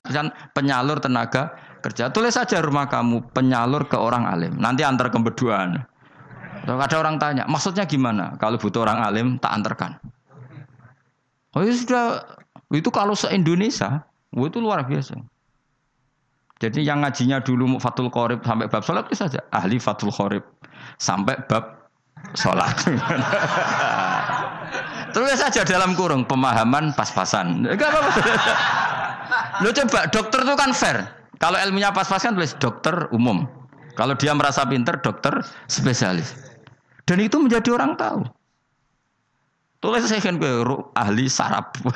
penyalur tenaga kerja. Tulis saja rumah kamu penyalur ke orang alim. Nanti antar kebeduan. Ada orang tanya, maksudnya gimana? Kalau butuh orang alim, tak antarkan. Oh ya sudah, itu kalau se-Indonesia, oh, itu luar biasa. Jadi yang ngajinya dulu Fatul Qorib sampai bab sholat itu saja. Ahli Fatul Qorib sampai bab sholat. Tulis saja dalam kurung pemahaman pas-pasan. Lo coba dokter itu kan fair. Kalau ilmunya pas-pasan tulis dokter umum. Kalau dia merasa pinter dokter spesialis. Dan itu menjadi orang tahu. Tulis saya kan gue ahli sarap.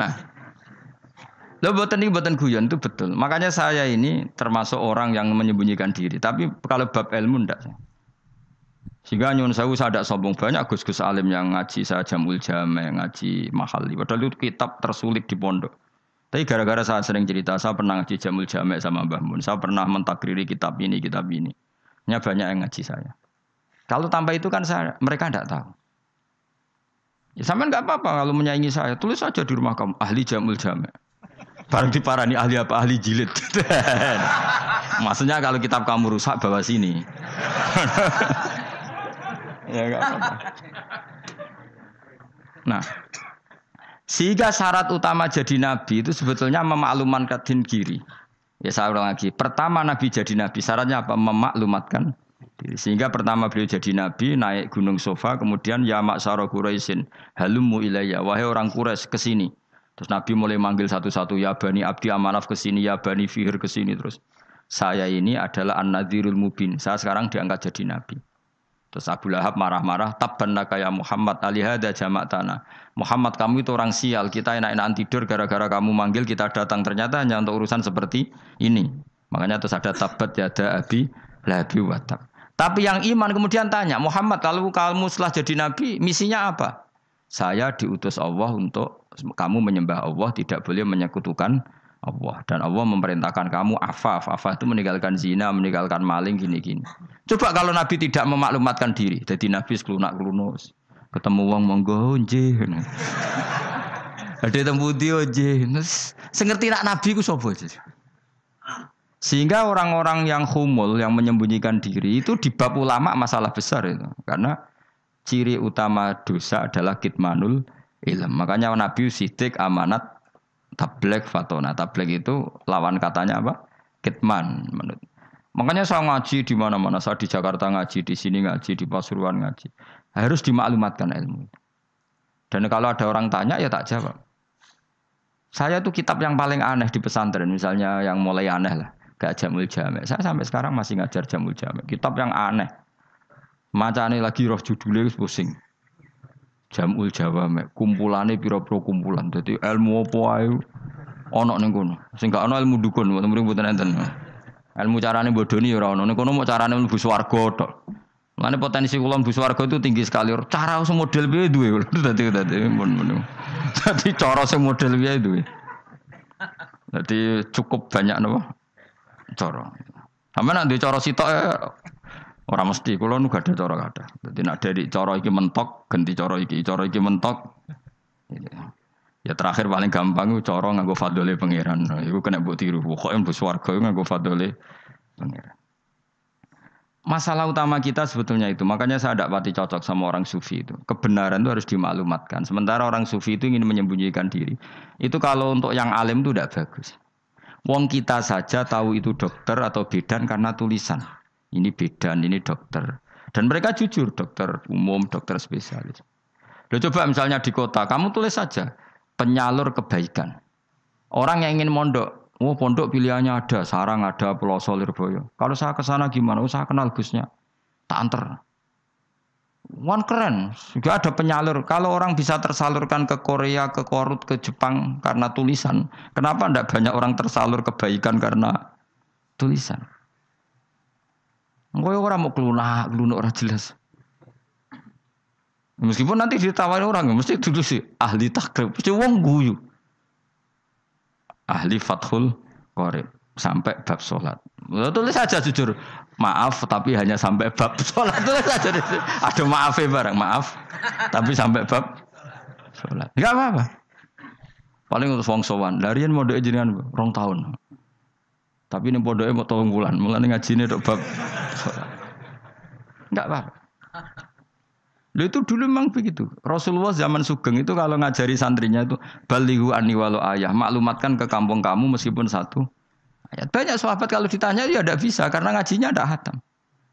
nah, lo buatan ini buatan guyon itu betul. Makanya saya ini termasuk orang yang menyembunyikan diri. Tapi kalau bab ilmu ndak. Sehingga nyun saya usah ada sombong banyak gus-gus alim yang ngaji saya jamul jame, ngaji mahali. Padahal itu kitab tersulit di pondok. Tapi gara-gara saya sering cerita, saya pernah ngaji jamul jame sama Mbah Mun. Saya pernah mentakriri kitab ini, kitab ini. Nya banyak yang ngaji saya. Kalau tanpa itu kan saya, mereka tidak tahu. Ya sampean nggak apa-apa kalau menyaingi saya, tulis saja di rumah kamu ahli jamul jame. Barang diparani ahli apa ahli jilid. Maksudnya kalau kitab kamu rusak bawa sini. ya apa-apa. Nah, sehingga syarat utama jadi nabi itu sebetulnya memaklumatkan din kiri. Ya saya ulang lagi. Pertama nabi jadi nabi syaratnya apa? Memaklumatkan. Sehingga pertama beliau jadi nabi naik gunung sofa kemudian ya maksaro Quraisyin halumu ilayya wahai orang Quraisy ke sini. Terus Nabi mulai manggil satu-satu ya bani Abdi Amanaf ke sini ya bani Fihir ke sini terus. Saya ini adalah An-Nadhirul Mubin. Saya sekarang diangkat jadi nabi. Terus Abu Lahab marah-marah, tabban ya Muhammad alihada jamak tanah. Muhammad kamu itu orang sial, kita enak-enakan tidur gara-gara kamu manggil kita datang. Ternyata hanya untuk urusan seperti ini. Makanya terus ada tabat ya ada abi labi watab. Tapi yang iman kemudian tanya, Muhammad kalau kamu setelah jadi nabi, misinya apa? Saya diutus Allah untuk kamu menyembah Allah, tidak boleh menyekutukan Allah. Dan Allah memerintahkan kamu afaf. Afaf itu meninggalkan zina meninggalkan maling gini gini coba kalau Nabi tidak memaklumatkan diri jadi Nabi seklunak kelunus ketemu uang monggo nje ada tembu dia nje sengerti nak Nabi ku sobo sehingga orang-orang yang humul yang menyembunyikan diri itu di bab ulama masalah besar itu. Karena ciri utama dosa adalah kitmanul ilm. Makanya Nabi sidik amanat tablek fatona. Tablek itu lawan katanya apa? Kitman menurut. Makanya saya ngaji di mana-mana. Saya di Jakarta ngaji, di sini ngaji, di Pasuruan ngaji. Harus dimaklumatkan ilmu. Dan kalau ada orang tanya ya tak jawab. Saya tuh kitab yang paling aneh di pesantren, misalnya yang mulai aneh lah, gak jamul jamek. Saya sampai sekarang masih ngajar jamul jamek. Kitab yang aneh. Macane lagi roh judulnya pusing. Jamul Jawa mek kumpulane pira-pira kumpulan. Dadi ilmu apa ae ana ning kono. Sing gak ana ilmu dukun, mboten mboten enten. Ilmu carane bodoni ora ana. Ning kono mau carane mlebu swarga tok. Mane potensi kula mlebu swarga itu tinggi sekali. Cara sing model piye duwe. Dadi dadi mun Dadi cara sing model piye duwe. Dadi cukup banyak napa? Cara. Sampe nek cara sitok Orang mesti, kalau nu gak ada cara ada. Jadi nak dari cara iki mentok, ganti cara iki, cara iki mentok. Ya terakhir paling gampang itu cara nganggo fadole pangeran. Iku kena mbok tiru. Pokoke mbok swarga nganggo fadole pangeran. Masalah utama kita sebetulnya itu. Makanya saya tidak pati cocok sama orang sufi itu. Kebenaran itu harus dimaklumatkan. Sementara orang sufi itu ingin menyembunyikan diri. Itu kalau untuk yang alim itu tidak bagus. Wong kita saja tahu itu dokter atau bidan karena tulisan. Ini bidan, ini dokter. Dan mereka jujur, dokter umum, dokter spesialis. Loh, coba misalnya di kota, kamu tulis saja penyalur kebaikan. Orang yang ingin mondok, oh pondok pilihannya ada, sarang ada, pulau Lirboyo. Kalau saya ke sana gimana? Oh, saya kenal busnya, tak anter. Wan keren, juga ada penyalur. Kalau orang bisa tersalurkan ke Korea, ke Korut, ke Jepang karena tulisan, kenapa tidak banyak orang tersalur kebaikan karena tulisan? Gue orang mau kelunak, kelunak orang jelas. Meskipun nanti ditawari orang, mesti dulu sih ahli takrib, mesti wong guyu. Ahli fathul korib sampai bab sholat. Tulis saja jujur, maaf tapi hanya sampai bab sholat. Tulis saja, ada maafnya bareng, maaf. Tapi sampai bab sholat. Gak apa-apa. Paling untuk wong sowan. Larian mau jenengan rong tahun. Tapi ini bodohnya mau tolong bulan, mulai ngaji ini bab Enggak apa-apa. Lalu itu dulu memang begitu. Rasulullah zaman Sugeng itu kalau ngajari santrinya itu balihu ani walau ayah, maklumatkan ke kampung kamu meskipun satu ayat. Banyak sahabat kalau ditanya ya tidak bisa karena ngajinya tidak hatam.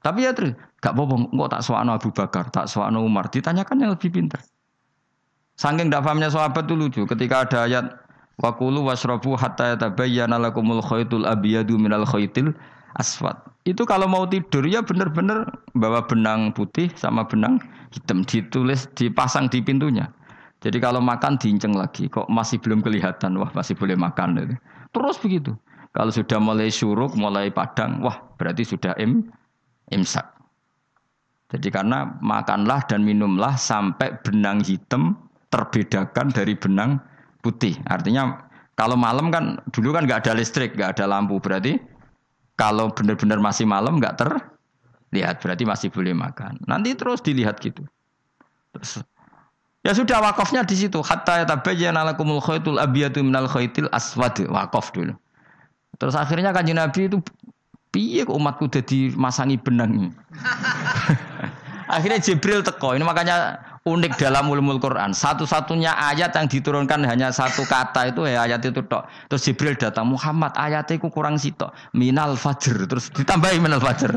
Tapi ya terus, gak apa-apa, kok tak soano Abu Bakar, tak soano Umar, ditanyakan yang lebih pintar. Saking tidak pahamnya sahabat itu lucu, ketika ada ayat Wakulu wasrobu hatta yatabayyana lakumul khaytul abiyadu minal khaytil. Itu kalau mau tidur ya benar-benar bawa benang putih sama benang hitam ditulis dipasang di pintunya. Jadi kalau makan diinceng lagi, kok masih belum kelihatan, wah masih boleh makan. Itu. Terus begitu. Kalau sudah mulai syuruk, mulai padang, wah berarti sudah im, imsak. Jadi karena makanlah dan minumlah sampai benang hitam terbedakan dari benang putih. Artinya kalau malam kan dulu kan nggak ada listrik, nggak ada lampu. Berarti kalau benar-benar masih malam nggak terlihat, berarti masih boleh makan. Nanti terus dilihat gitu. Terus Ya sudah wakafnya di situ. Hatta yatabayyana lakumul khaytul abyadu minal khaytil aswad. Wakaf dulu. Terus akhirnya kanjeng Nabi itu piye umatku jadi masangi benang. akhirnya Jibril teko. Ini makanya unik dalam ulumul Quran. Satu-satunya ayat yang diturunkan hanya satu kata itu ya ayat itu tok. Terus Jibril datang, Muhammad ayatnya itu kurang sitok. Minal fajr. Terus ditambahi minal fajr.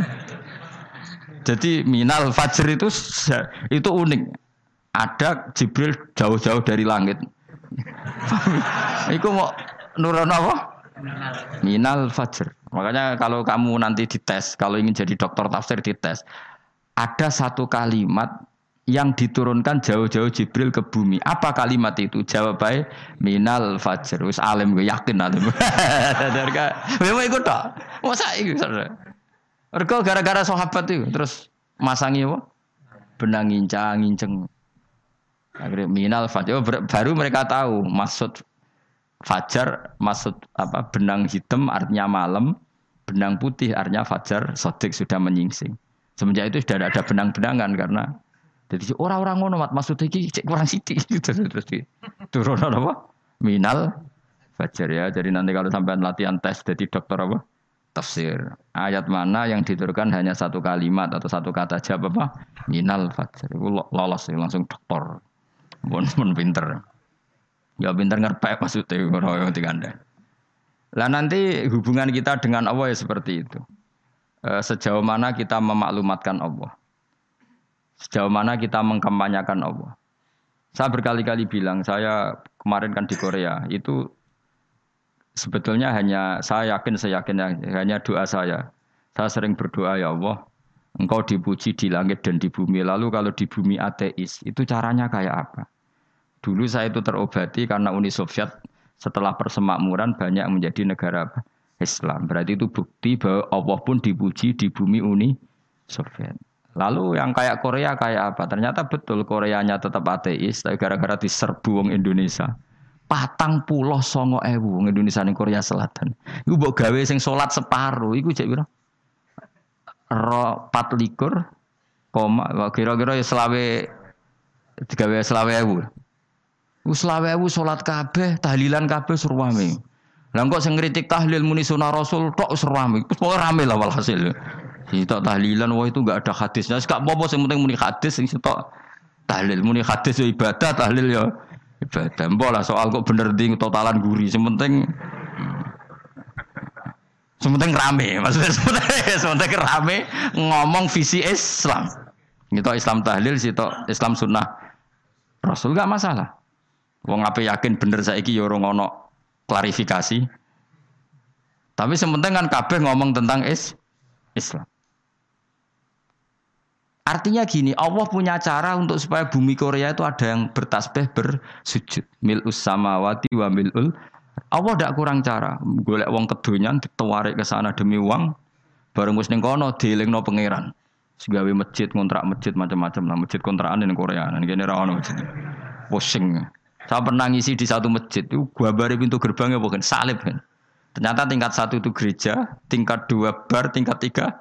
Jadi minal fajr itu itu unik ada Jibril jauh-jauh dari langit. Iku mau nurun apa? Minal fajr. Makanya kalau kamu nanti dites, kalau ingin jadi dokter tafsir dites, ada satu kalimat yang diturunkan jauh-jauh Jibril ke bumi. Apa kalimat itu? Jawab baik, minal fajr. Wis alim gue yakin alim. Memang ikut tak? Masa ikut? Mereka gara-gara sahabat itu terus masangi apa? Benang ngincang, nginceng. Akhirnya minal fajar. Oh, baru mereka tahu maksud fajar, maksud apa benang hitam artinya malam, benang putih artinya fajar, sodik sudah menyingsing. Semenjak itu sudah ada benang-benangan karena jadi orang-orang ngono mat maksud iki cek kurang sithik gitu terus turun apa? Minal fajar ya. Jadi nanti kalau sampai latihan tes jadi dokter apa? Tafsir. Ayat mana yang diturunkan hanya satu kalimat atau satu kata jawab apa? Minal fajar. Itu lolos langsung dokter. Pun pun pinter. Ya pinter ngerpek maksudnya orang yang anda. Lah nanti hubungan kita dengan Allah ya seperti itu. E, sejauh mana kita memaklumatkan Allah. Sejauh mana kita mengkampanyakan Allah. Saya berkali-kali bilang, saya kemarin kan di Korea, itu sebetulnya hanya, saya yakin, saya yakin, hanya doa saya. Saya sering berdoa, ya Allah, engkau dipuji di langit dan di bumi. Lalu kalau di bumi ateis, itu caranya kayak apa? Dulu saya itu terobati karena Uni Soviet setelah persemakmuran banyak menjadi negara Islam. Berarti itu bukti bahwa Allah pun dipuji di bumi Uni Soviet. Lalu yang kayak Korea kayak apa? Ternyata betul Koreanya tetap ateis, tapi gara-gara diserbu wong Indonesia. Patang pulau songo ewu wong Indonesia ning Korea Selatan. Iku mbok gawe sing salat separuh, iku cek piro? Ro pat likur, koma, kira-kira ya selawe digawe selawe ewu. Wis lawewu salat kabeh, tahlilan kabeh surwame. Lah kok sing ngritik tahlil muni sunah Rasul tok surwame. Wis rame lah walhasil. Sitok tahlilan wah itu enggak ada hadisnya. Wis gak apa-apa sing penting muni hadis sing sitok tahlil muni hadis ya ibadah, tahlil ya ibadah. Mbok lah soal kok bener di totalan guri. Sing penting Sementing rame, maksudnya sementing, sementing rame ngomong visi Islam. Gitu Islam tahlil, situ Islam sunnah Rasul gak masalah. Wong apa yakin bener saiki ya ora ono klarifikasi. Tapi sementing kan kabeh ngomong tentang is Islam. Artinya gini, Allah punya cara untuk supaya bumi Korea itu ada yang bertasbih bersujud. Mil'us samawati wa mil'ul. Allah tidak kurang cara. Golek wong kedonyan ditawarik ke sana demi uang. Bareng wis ning kono dielingno pangeran. Segawe masjid, kontrak masjid macam-macam lah. Masjid kontrakan di Korea. Nah, ini ra ono masjid. Pusing. Saya pernah ngisi di satu masjid itu gua bari pintu gerbangnya bukan salib kan. Ternyata tingkat satu itu gereja, tingkat dua bar, tingkat tiga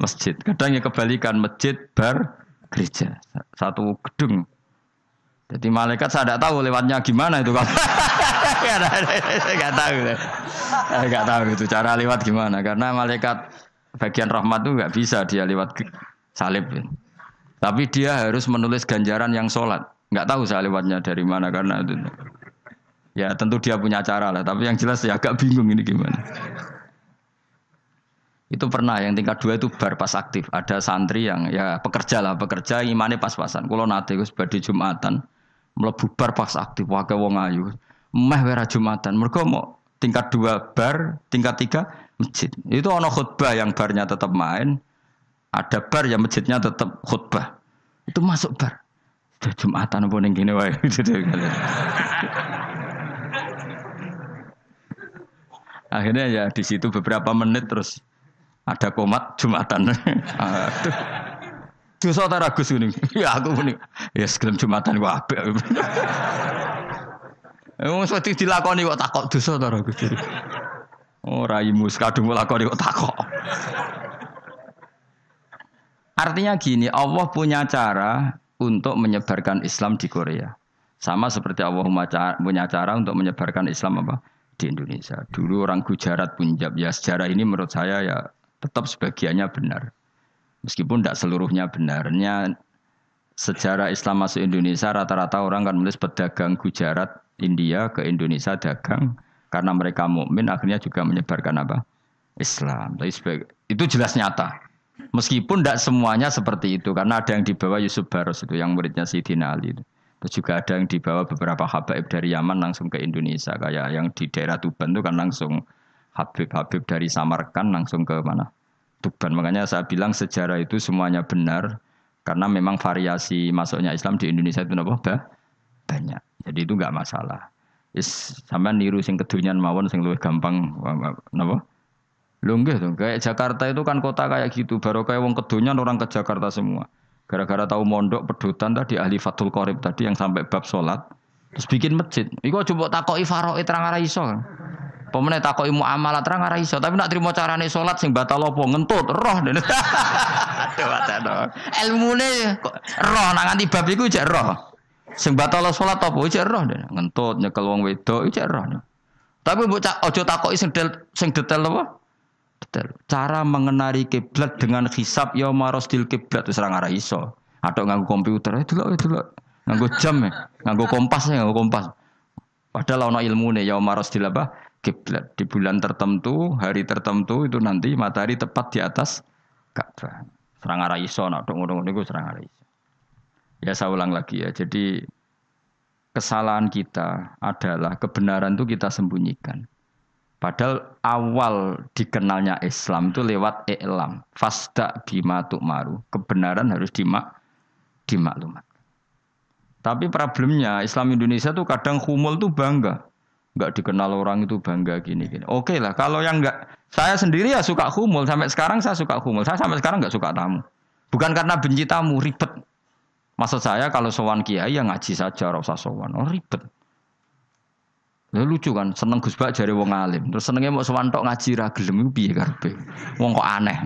masjid. Kadang ya kebalikan masjid, bar, gereja. Satu gedung. Jadi malaikat saya tidak tahu lewatnya gimana itu kalau nggak tahu, nggak tahu itu cara lewat gimana karena malaikat bagian rahmat itu nggak bisa dia lewat salib. Tapi dia harus menulis ganjaran yang sholat. Nggak tahu saya lewatnya dari mana karena itu. Ya tentu dia punya cara lah, tapi yang jelas ya agak bingung ini gimana. Itu pernah yang tingkat dua itu bar pas aktif. Ada santri yang ya pekerja lah, pekerja imannya pas-pasan. Kalau nanti gue sebagai Jumatan, melebu bar pas aktif, wakai wong ayu. Meh wera Jumatan. Mereka mau tingkat dua bar, tingkat tiga masjid. Itu ono khutbah yang barnya tetap main, ada bar yang masjidnya tetap khutbah. Itu masuk bar. Jumatan apa ning kene wae. Akhirnya ya di situ beberapa menit terus ada komat Jumatan. Dosa ta ragus ini. Ya aku muni. Ya segelem Jumatan gua apik. Wong wedi dilakoni kok takok dosa ta ragus. Oh raimu kadung lakoni kok takok. Artinya gini, Allah punya cara untuk menyebarkan Islam di Korea. Sama seperti Allah punya cara untuk menyebarkan Islam apa di Indonesia. Dulu orang Gujarat Punjab ya sejarah ini menurut saya ya tetap sebagiannya benar. Meskipun tidak seluruhnya benarnya sejarah Islam masuk Indonesia rata-rata orang kan menulis pedagang Gujarat India ke Indonesia dagang karena mereka mukmin akhirnya juga menyebarkan apa Islam. Itu jelas nyata. Meskipun tidak semuanya seperti itu karena ada yang dibawa Yusuf Baros itu yang muridnya Sayyidina Ali itu. Terus juga ada yang dibawa beberapa habaib dari Yaman langsung ke Indonesia kayak yang di daerah Tuban itu kan langsung habib-habib dari Samarkand langsung ke mana Tuban. Makanya saya bilang sejarah itu semuanya benar karena memang variasi masuknya Islam di Indonesia itu apa? banyak. Jadi itu nggak masalah. Is sampai niru sing kedunian mawon sing luwih gampang napa? Lho nggih tuh, kayak Jakarta itu kan kota kayak gitu, baru kayak wong kedunian orang ke Jakarta semua. Gara-gara tahu mondok pedutan tadi ahli Fathul Qorib tadi yang sampai bab sholat, terus bikin masjid. Iku coba takoki faraid terang arah iso. Pemene takoki muamalah terang arah iso, tapi nak terima carane sholat sing batal apa ngentut roh. Aduh, Ilmune roh nak nganti bab iku jek roh. Sing batal salat apa cek roh. Ngentut nyekel wong wedok cek roh. Tapi mbok ojo takoki sing detail sing detail apa? Detail. Cara mengenari kiblat dengan hisab ya marosdil kiblat wis ora iso. Atau nganggo komputer, itu loh, itu loh. Nganggo jam ya, nganggo kompas ya, nganggo kompas. Padahal ono ilmune ya marosdil apa? Kiblat di bulan tertentu, hari tertentu itu nanti matahari tepat di atas Ka'bah. Serang arah iso, nak ngono-ngono iku serang arah iso. Ya saya ulang lagi ya. Jadi kesalahan kita adalah kebenaran itu kita sembunyikan. Padahal awal dikenalnya Islam itu lewat i'lam. Fasda bima maru. Kebenaran harus dimak dimaklumat. Tapi problemnya Islam Indonesia tuh kadang humul tuh bangga. Enggak dikenal orang itu bangga gini-gini. Oke lah, kalau yang enggak, saya sendiri ya suka humul. Sampai sekarang saya suka humul. Saya sampai sekarang enggak suka tamu. Bukan karena benci tamu, ribet. Maksud saya kalau sowan kiai ya ngaji saja, rasa sowan. Oh ribet. Ya lucu kan, seneng Gus Bak jari wong alim. Terus senengnya mau sowan tok ngaji ra gelem iku piye karepe? Wong kok aneh.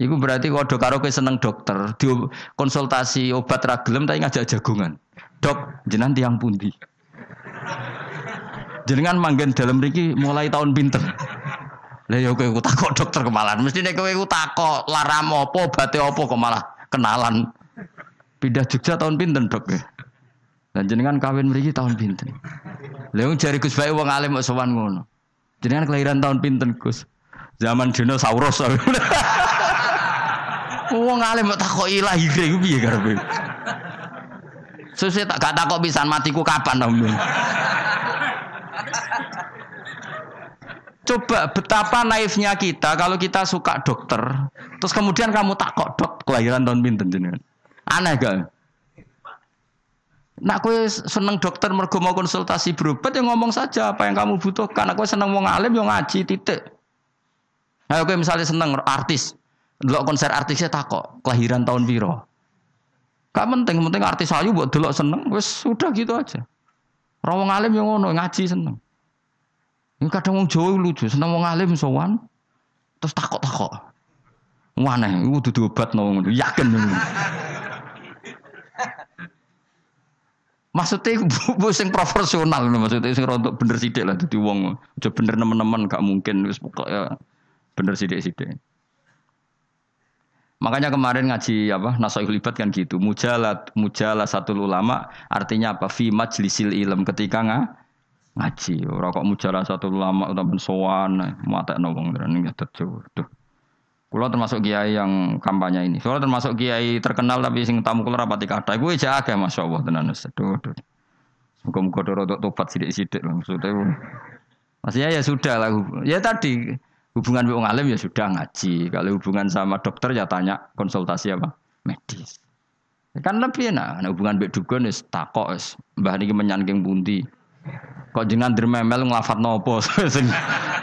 Iku berarti kalau karo seneng dokter, di konsultasi obat ra gelem tapi ngajak jagungan. Dok, jenengan tiang pundi? Jenengan manggen dalam riki mulai tahun pinter. Lah ya kowe takok dokter kemalan. Mesti nek kowe takok laram apa, obate apa kok malah kenalan. Pindah Jogja tahun pinten dok? Dan jenengan kawin mriki tahun pinten? Lha jari Gus Bae wong alim sowan ngono. Jenengan kelahiran tahun pinten Gus? Zaman dinosaurus. Wong alim kok takoki lahir iku piye karepe? Susah tak gak takok pisan matiku kapan om. Coba betapa naifnya kita kalau kita suka dokter, terus kemudian kamu takok dok kelahiran tahun pinten jenengan. Aneh gak? Nak kue seneng dokter mergo mau konsultasi berobat ya ngomong saja apa yang kamu butuhkan. Nak kue seneng mau ngalim yang ngaji titik. Nah, kue misalnya seneng artis, dulu konser artisnya takok kelahiran tahun biro. Gak penting, penting artis ayu buat dulu seneng, wes sudah gitu aja. Rawang alim yang ngono ngaji seneng. Ini kadang wong Jawa lucu, seneng wong alim sowan, terus takok takok. Mana? Iku dudu obat no, yakin. Maksudnya bu sing profesional maksudnya sing rontok bener sidik lah dadi wong. Aja bener nemen-nemen gak mungkin wis ya bener sidik-sidik. Makanya kemarin ngaji apa Nasoihul Ibad kan gitu. Mujalat mujalah satu ulama artinya apa? Fi majlisil ilm ketika nga, ngaji. Ora kok mujalah satu ulama utawa sowan matekno wong ini ya tuh. Kulo termasuk kiai yang kampanye ini. Kulo termasuk kiai terkenal tapi sing tamu kulo rapati kata. Gue aja agak masya Allah tenan Aduh, aduh. Muka-muka untuk tobat sidik-sidik lah maksudnya. Maksudnya ya sudah lah. Ya tadi hubungan dengan alim ya sudah ngaji. Kalau hubungan sama dokter ya tanya konsultasi apa medis. Ya kan lebih enak. Nah, hubungan bek dukun is takok is mbah niki menyangking bundi. Kok jenengan dermemel nglafat nopo sing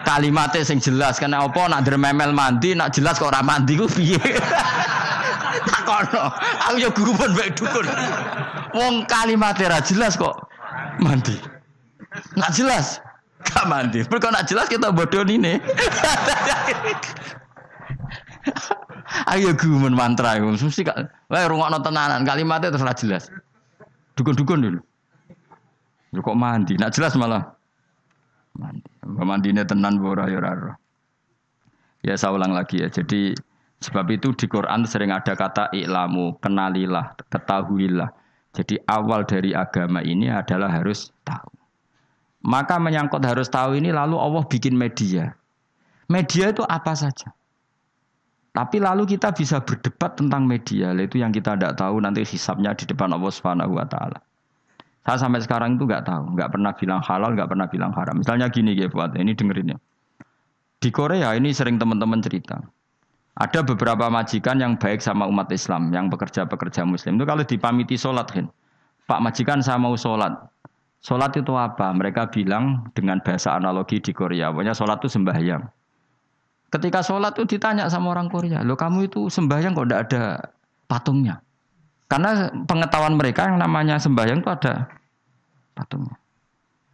kalimatnya sing jelas karena apa nak dermemel mandi nak jelas kok ora mandi ku piye. Takono. Aku ya guru pun baik dukun. Wong kalimatnya ra jelas kok mandi. Nak jelas gak mandi. Mergo nak jelas kita bodoh ini. Ayo gumun mantra iku mesti gak wae rungokno tenanan kalimatnya terus jelas. Dukun-dukun dulu. Lu kok mandi? Nak jelas malah mandi. Mandine tenan ora ya. Ya saya ulang lagi ya. Jadi sebab itu di Quran sering ada kata iklamu, kenalilah, ketahuilah. Jadi awal dari agama ini adalah harus tahu. Maka menyangkut harus tahu ini lalu Allah bikin media. Media itu apa saja. Tapi lalu kita bisa berdebat tentang media, itu yang kita tidak tahu nanti hisapnya di depan Allah Subhanahu wa taala. Saya sampai sekarang itu nggak tahu, nggak pernah bilang halal, nggak pernah bilang haram. Misalnya gini ya buat ini dengerin ya. Di Korea ini sering teman-teman cerita. Ada beberapa majikan yang baik sama umat Islam, yang bekerja-pekerja Muslim. Itu kalau dipamiti sholat, kan. Pak majikan saya mau sholat. Sholat itu apa? Mereka bilang dengan bahasa analogi di Korea. Pokoknya sholat itu sembahyang. Ketika sholat itu ditanya sama orang Korea, lo kamu itu sembahyang kok tidak ada patungnya? Karena pengetahuan mereka yang namanya sembahyang itu ada patungnya.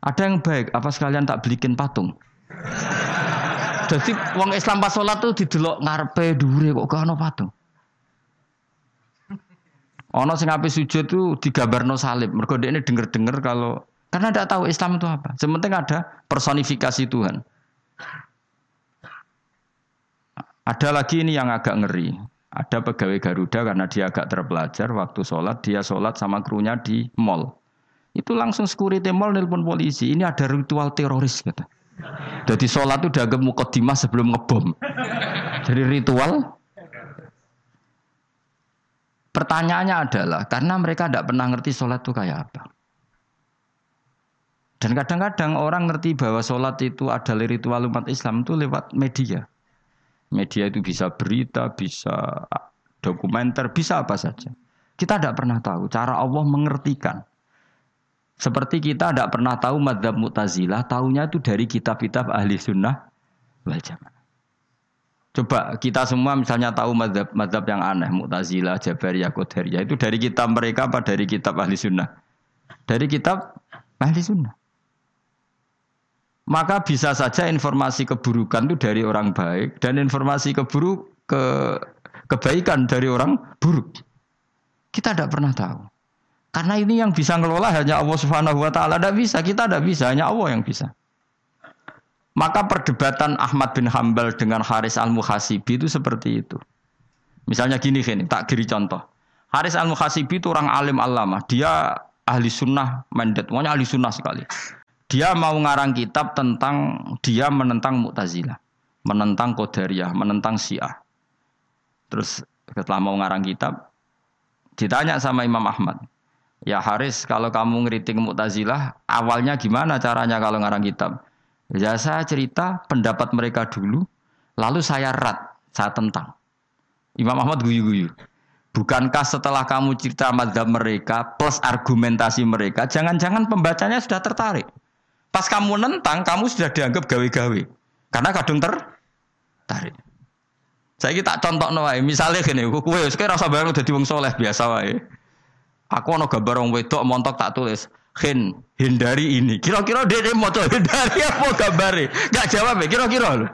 Ada yang baik, apa sekalian tak belikin patung? Jadi wong Islam pas sholat tuh didelok ngarepe dure kok gak ono patung. Ono sing ape sujud tuh digambarno salib. Mergo ini denger-denger kalau karena tidak tahu Islam itu apa. Sementing ada personifikasi Tuhan. Ada lagi ini yang agak ngeri. Ada pegawai Garuda karena dia agak terpelajar waktu sholat dia sholat sama krunya di mall. Itu langsung security mall nelpon polisi. Ini ada ritual teroris kata. Jadi sholat itu udah mukadimah sebelum ngebom. Jadi ritual. Pertanyaannya adalah karena mereka tidak pernah ngerti sholat itu kayak apa. Dan kadang-kadang orang ngerti bahwa sholat itu adalah ritual umat Islam itu lewat media. Media itu bisa berita, bisa dokumenter, bisa apa saja. Kita tidak pernah tahu cara Allah mengertikan. Seperti kita tidak pernah tahu madhab mutazilah, tahunya itu dari kitab-kitab ahli sunnah wal jamaah. Coba kita semua misalnya tahu madhab, madhab yang aneh, mutazilah, jabariyah, qadariyah, itu dari kitab mereka apa dari kitab ahli sunnah? Dari kitab ahli sunnah. Maka bisa saja informasi keburukan itu dari orang baik dan informasi keburuk ke kebaikan dari orang buruk. Kita tidak pernah tahu. Karena ini yang bisa ngelola hanya Allah Subhanahu wa taala. Tidak bisa, kita tidak bisa, hanya Allah yang bisa. Maka perdebatan Ahmad bin Hambal dengan Haris Al-Muhasibi itu seperti itu. Misalnya gini gini, tak kiri contoh. Haris Al-Muhasibi itu orang alim alama. Dia ahli sunnah mandat, pokoknya ahli sunnah sekali. Dia mau ngarang kitab tentang dia menentang Mu'tazilah, menentang Qadariyah, menentang Syiah. Terus setelah mau ngarang kitab, ditanya sama Imam Ahmad, Ya Haris, kalau kamu ngeritik Mu'tazilah, awalnya gimana caranya kalau ngarang kitab? Ya saya cerita pendapat mereka dulu, lalu saya rat, saya tentang. Imam Ahmad guyu-guyu. Bukankah setelah kamu cerita madhab mereka plus argumentasi mereka, jangan-jangan pembacanya sudah tertarik. Pas kamu nentang, kamu sudah dianggap gawe-gawe. Karena kadung tertarik. Saya kita contoh wae, misalnya gini, kue sekarang rasa bareng udah wong soleh biasa wae. Aku ono gambar wong wedok montok tak tulis Hin, hindari ini. Kira-kira dia mau hindari apa gambare? Gak jawab ya, kira-kira lho.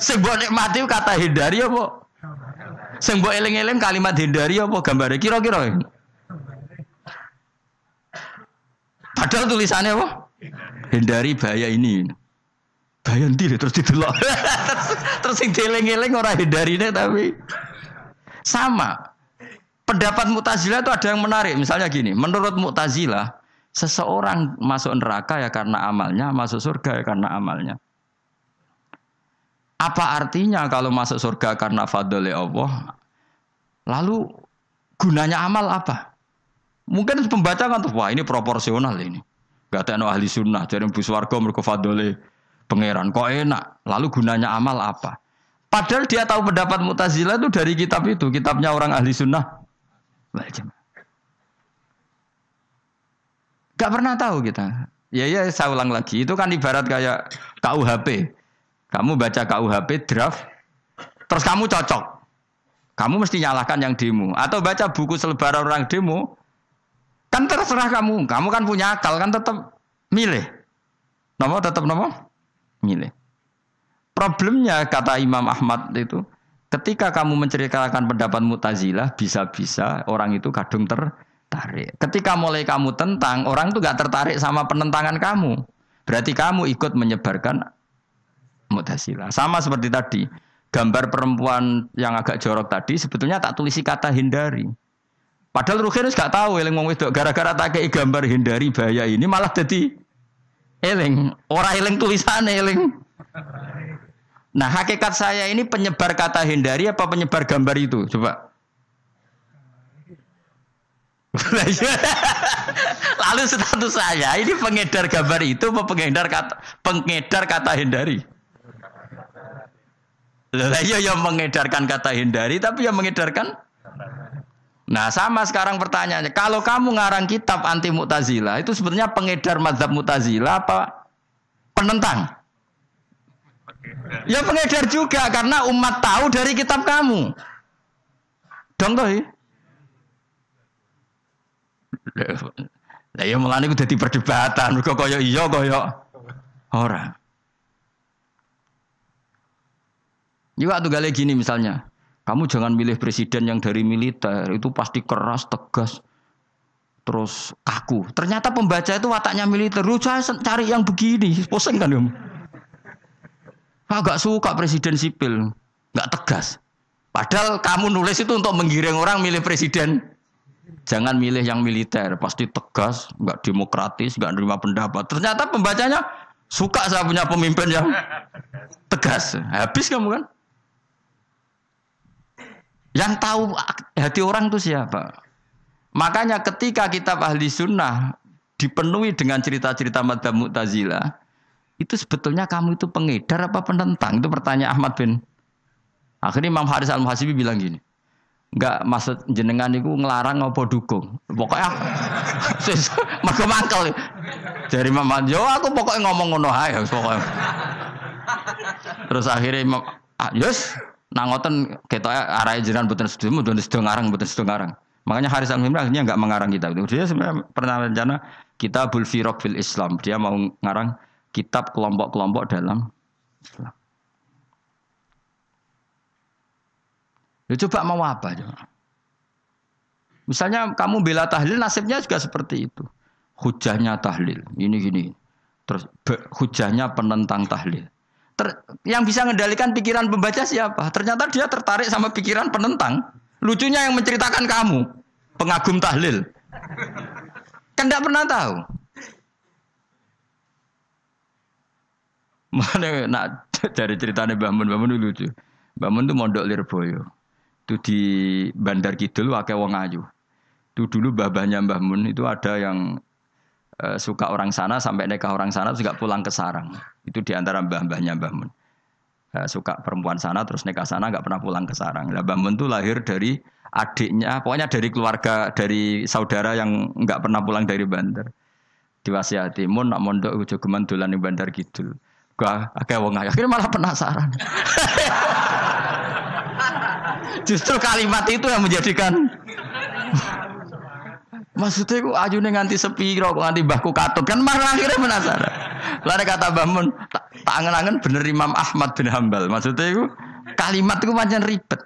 Sing nikmati kata hindari apa? Sing mbok eling-eling kalimat hindari apa gambare? Kira-kira. Padahal tulisannya apa? Hindari bahaya ini. Bahaya nanti terus didelok. terus, terus sing dieling-eling ora hindarine tapi sama. Pendapat Mu'tazilah itu ada yang menarik. Misalnya gini, menurut Mu'tazilah, seseorang masuk neraka ya karena amalnya, masuk surga ya karena amalnya. Apa artinya kalau masuk surga karena fadli Allah? Lalu gunanya amal apa? Mungkin pembaca kan tuh, wah ini proporsional ini. Gak ada ahli sunnah, jadi bus warga mereka fadli pangeran. Kok enak? Lalu gunanya amal apa? Padahal dia tahu pendapat Mu'tazilah itu dari kitab itu, kitabnya orang ahli sunnah. Gak pernah tahu kita. Ya ya saya ulang lagi. Itu kan ibarat kayak KUHP. Kamu baca KUHP draft, terus kamu cocok. Kamu mesti nyalahkan yang demo. Atau baca buku selebaran orang demo, kan terserah kamu. Kamu kan punya akal, kan tetap milih. Nomor tetap nomor milih. Problemnya kata Imam Ahmad itu, Ketika kamu menceritakan pendapat Mu'tazilah, bisa-bisa orang itu kadung ter tarik. Ketika mulai kamu tentang, orang tuh gak tertarik sama penentangan kamu. Berarti kamu ikut menyebarkan Mu'tazilah. Sama seperti tadi, gambar perempuan yang agak jorok tadi sebetulnya tak tulisi kata hindari. Padahal Ruhin gak tahu eling wong wedok gara-gara tak kei gambar hindari bahaya ini malah jadi eling. Orang eling tulisannya eling. Nah hakikat saya ini penyebar kata hindari apa penyebar gambar itu? Coba. Lalu status saya ini pengedar gambar itu apa pengedar kata pengedar kata hindari? Lah iya yang mengedarkan kata hindari tapi yang mengedarkan Nah sama sekarang pertanyaannya, kalau kamu ngarang kitab anti mutazila itu sebetulnya pengedar mazhab mutazila apa penentang? Ya pengedar juga karena umat tahu dari kitab kamu. Dong toh ya? Lah ya mulane udah di perdebatan, kok koyo iya koyo ora. Juga tuh gale gini misalnya, kamu jangan milih presiden yang dari militer, itu pasti keras, tegas, terus kaku. Ternyata pembaca itu wataknya militer, lu cari yang begini, pusing kan kamu. Agak suka presiden sipil, nggak tegas. Padahal kamu nulis itu untuk menggiring orang milih presiden. Jangan milih yang militer, pasti tegas, nggak demokratis, nggak nerima pendapat. Ternyata pembacanya suka saya punya pemimpin yang tegas. Habis kamu kan? Yang tahu hati orang itu siapa? Makanya ketika kitab ahli sunnah dipenuhi dengan cerita-cerita madhab mu'tazilah, itu sebetulnya kamu itu pengedar apa penentang? Itu pertanyaan Ahmad bin. Akhirnya Imam Haris al-Muhasibi bilang gini, Enggak maksud jenengan itu ngelarang apa dukung. Pokoknya mergo mangkel. Dari Mama yo aku pokoknya ngomong ngono ae pokoknya. Terus akhirnya Imam ah, yes, Nah ngoten kita arah jenengan betul setuju, betul setuju ngarang, betul setuju ngarang. Makanya Haris al akhirnya nggak mengarang kitab itu. Dia sebenarnya pernah rencana kita Firok fil Islam. Dia mau ngarang kitab kelompok-kelompok dalam Islam. Ya coba mau apa coba? Misalnya kamu bela tahlil, nasibnya juga seperti itu. Hujahnya tahlil, ini gini. Terus hujahnya penentang tahlil. Ter, yang bisa mengendalikan pikiran pembaca siapa? Ternyata dia tertarik sama pikiran penentang. Lucunya yang menceritakan kamu, pengagum tahlil. Kan tidak pernah tahu. Mana nak dari ceritanya Mbah Mun, Mbah Mun lucu. Mbah Mun itu mondok Lirboyo. Itu di Bandar Kidul wakai wong ayu. Itu dulu babahnya Mbah Mun itu ada yang Eh, suka orang sana sampai nikah orang sana juga pulang ke sarang. Itu di antara mbah-mbahnya Mbah Mun. Uh, suka perempuan sana terus nikah sana nggak pernah pulang ke sarang. Nah, Mbah Mun itu lahir dari adiknya, pokoknya dari keluarga dari saudara yang nggak pernah pulang dari bandar. Diwasiati mun nak mondok ujo geman di bandar gitu. Gua agak wong akhirnya malah penasaran. Justru kalimat itu yang menjadikan Maksudnya aku ajune nganti sepi kok nganti mbahku katut kan malah akhirnya penasaran. Lalu kata Bamun, tak, tak angen-angen bener Imam Ahmad bin Hambal. Maksudnya itu kalimat itu macam ribet.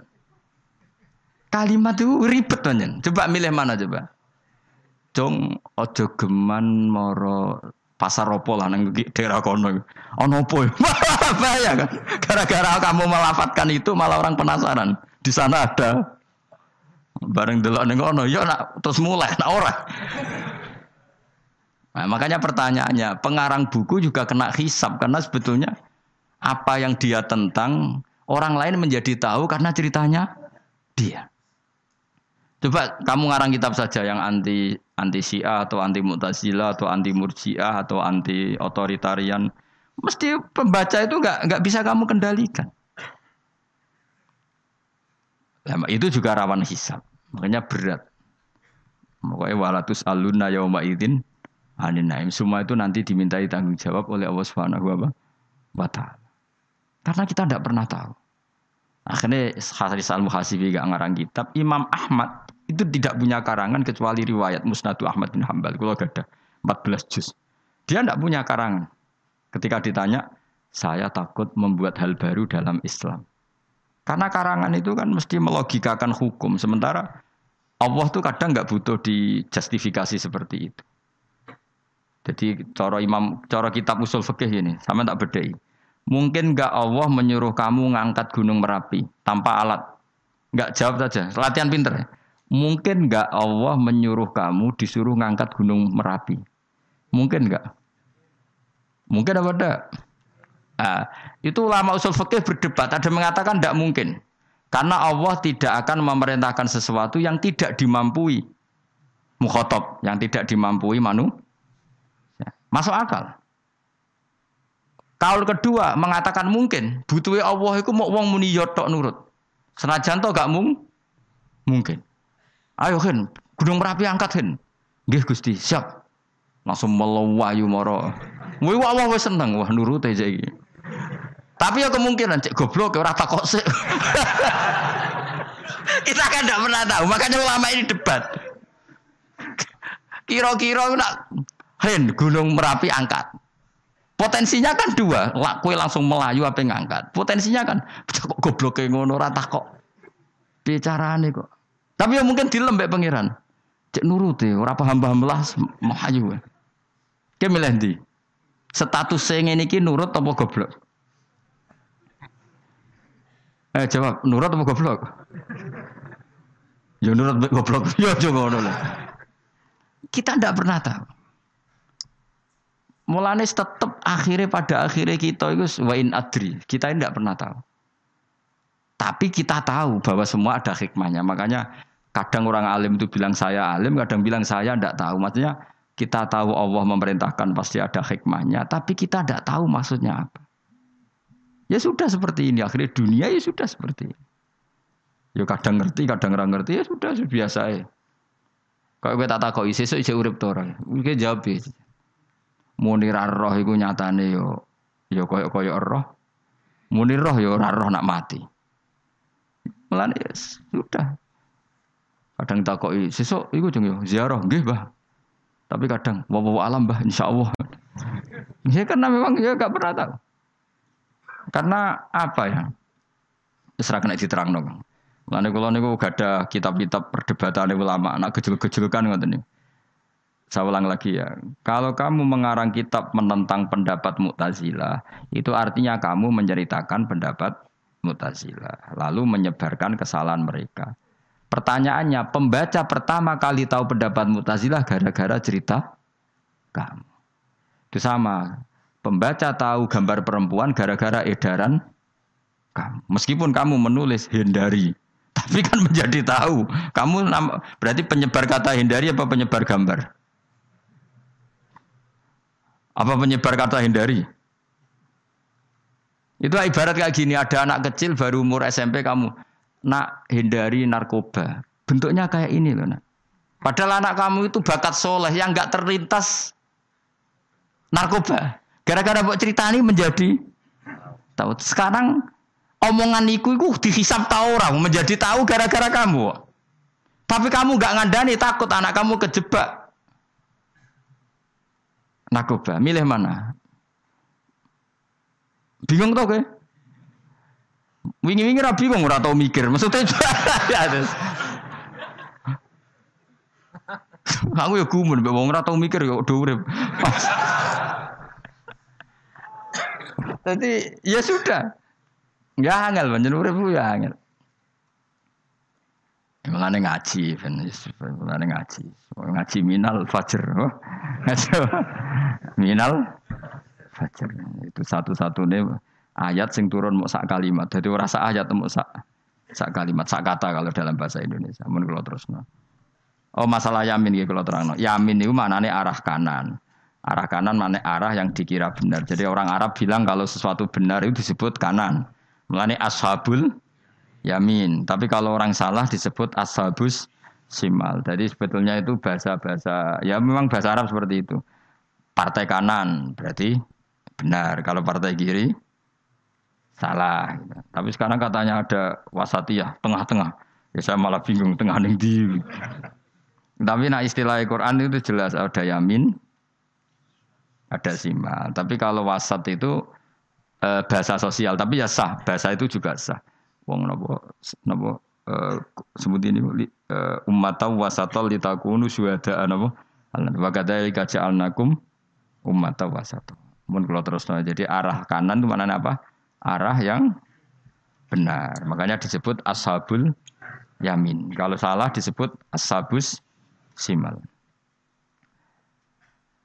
Kalimat itu ribet macam. Coba milih mana coba. Jong ojo geman moro pasar opo lah nang daerah kono. Ono opo? Bahaya kan. Gara-gara kamu melafatkan itu malah orang penasaran. Di sana ada Bareng delok ning ngono, ya nak terus mulai nak ora. Nah, makanya pertanyaannya, pengarang buku juga kena hisap karena sebetulnya apa yang dia tentang orang lain menjadi tahu karena ceritanya dia. Coba kamu ngarang kitab saja yang anti anti Syiah atau anti Mu'tazilah atau anti Murji'ah atau anti otoritarian, mesti pembaca itu nggak nggak bisa kamu kendalikan. Itu juga rawan hisap. Makanya berat. Makanya walatus aluna yauma idin anin naim. Semua itu nanti dimintai tanggung jawab oleh Allah Subhanahu wa taala. Karena kita tidak pernah tahu. Akhirnya Haris al Muhasibi gak ngarang kitab. Imam Ahmad itu tidak punya karangan kecuali riwayat Musnadu Ahmad bin Hambal. Kalau gak ada 14 juz. Dia tidak punya karangan. Ketika ditanya, saya takut membuat hal baru dalam Islam. Karena karangan itu kan mesti melogikakan hukum. Sementara Allah tuh kadang nggak butuh dijustifikasi seperti itu. Jadi cara imam, cara kitab usul fikih ini, sama tak bedai. Mungkin nggak Allah menyuruh kamu ngangkat gunung merapi tanpa alat? Nggak jawab saja, latihan pinter. Mungkin nggak Allah menyuruh kamu disuruh ngangkat gunung merapi? Mungkin nggak? Mungkin apa enggak? Nah, itu ulama usul fikih berdebat. Ada mengatakan tidak mungkin. Karena Allah tidak akan memerintahkan sesuatu yang tidak dimampui. Mukhotob, yang tidak dimampui manu. Ya, masuk akal. Kaul kedua mengatakan mungkin. Butuhnya Allah itu mau uang muni yotok nurut. Senajan to gak mung, mungkin. Ayo hen, gunung merapi angkat hen. Gih Gusti, siap. Langsung melewayu moro. Wih wah wah seneng wah nurut aja iki. Tapi ya kemungkinan cek goblok ora takok sik. Kita kan tidak pernah tahu, makanya ulama ini debat. Kira-kira nak hen gunung Merapi angkat. Potensinya kan dua, kue langsung melayu apa ngangkat. Potensinya kan kok goblok kayak ngono rata kok. Bicarane kok. Tapi ya mungkin dilembek pangeran. Cek nuruti, ora paham paham lah melayu. Kayak milih di. Status saya ini nurut apa goblok? Eh jawab, nurut apa goblok? Ya nurut goblok. Ya aja ngono. Kita ndak pernah tahu. Mulane tetap akhirnya pada akhirnya kita itu wain adri. Kita tidak pernah tahu. Tapi kita tahu bahwa semua ada hikmahnya. Makanya kadang orang alim itu bilang saya alim, kadang bilang saya tidak tahu. Maksudnya kita tahu Allah memerintahkan pasti ada hikmahnya, tapi kita tidak tahu maksudnya apa. Ya sudah seperti ini. Akhirnya dunia ya sudah seperti ini. Ya kadang ngerti, kadang nggak ngerti. Ya sudah, sudah biasa ya. Kalau gue tak tahu isi, isi urip orang. Gue jawab ya. Munir roh itu nyatane yo, yo koyok koyok roh. Munir roh yo roh nak mati. Melani ya sudah. Kadang tak kok sesuk iku jeng yo ziarah nggih, Mbah. Tapi kadang wawa alam, Mbah, insyaallah. Ya karena memang ya gak pernah tahu. Karena apa ya? Terserah kena diterang dong. Lalu kalau niku gak ada kitab-kitab perdebatan ulama, anak kecil-kecilkan ngoten nih. Saya ulang lagi ya. Kalau kamu mengarang kitab menentang pendapat Mu'tazilah, itu artinya kamu menceritakan pendapat Mu'tazilah, lalu menyebarkan kesalahan mereka. Pertanyaannya, pembaca pertama kali tahu pendapat Mu'tazilah gara-gara cerita kamu. Itu sama. Pembaca tahu gambar perempuan gara-gara edaran kamu. Meskipun kamu menulis hindari, tapi kan menjadi tahu. Kamu berarti penyebar kata hindari apa penyebar gambar? Apa penyebar kata hindari? Itu ibarat kayak gini, ada anak kecil baru umur SMP kamu nak hindari narkoba. Bentuknya kayak ini loh nak. Padahal anak kamu itu bakat soleh yang nggak terlintas narkoba. Gara-gara buat cerita ini menjadi tahu. Sekarang omongan iku iku dihisap tahu orang menjadi tahu gara-gara kamu. Tapi kamu gak ngandani takut anak kamu kejebak. Narkoba, milih mana? Bingung tau ke? Wingi-wingi ra bingung ora tau mikir. Maksudnya ya Aku ya gumun, wong ora tau mikir ya urip. Jadi ya sudah. Ya angel panjen urip ya angel. Mulane ngaji, mulane ngaji. Ngaji minal fajr. Oh, minal fajr. Itu satu-satunya ayat sing turun mau sak kalimat. Jadi rasa ayat mau sak sak kalimat, sak kata kalau dalam bahasa Indonesia. Mun kalau terus Oh masalah yamin gitu kalau terang. Yamin itu maknanya arah kanan. Arah kanan mana arah yang dikira benar. Jadi orang Arab bilang kalau sesuatu benar itu disebut kanan. Melani ashabul yamin. Tapi kalau orang salah disebut ashabus simal. Jadi sebetulnya itu bahasa-bahasa ya memang bahasa Arab seperti itu. Partai kanan berarti benar. Kalau partai kiri salah. Tapi sekarang katanya ada wasatiyah tengah-tengah. Ya saya malah bingung tengah ning di. Tapi nah istilah Quran itu jelas ada yamin, ada simal. Tapi kalau wasat itu e, bahasa sosial, tapi ya sah. Bahasa itu juga sah. Wong nopo nopo e, sebut ini uh, ummatan wasatol litakunu syuhada apa? Wa kadzalika ja'alnakum ummatan wasatol. Mun kalau terus jadi arah kanan itu mana apa? Arah yang benar. Makanya disebut ashabul yamin. Kalau salah disebut ashabus simal.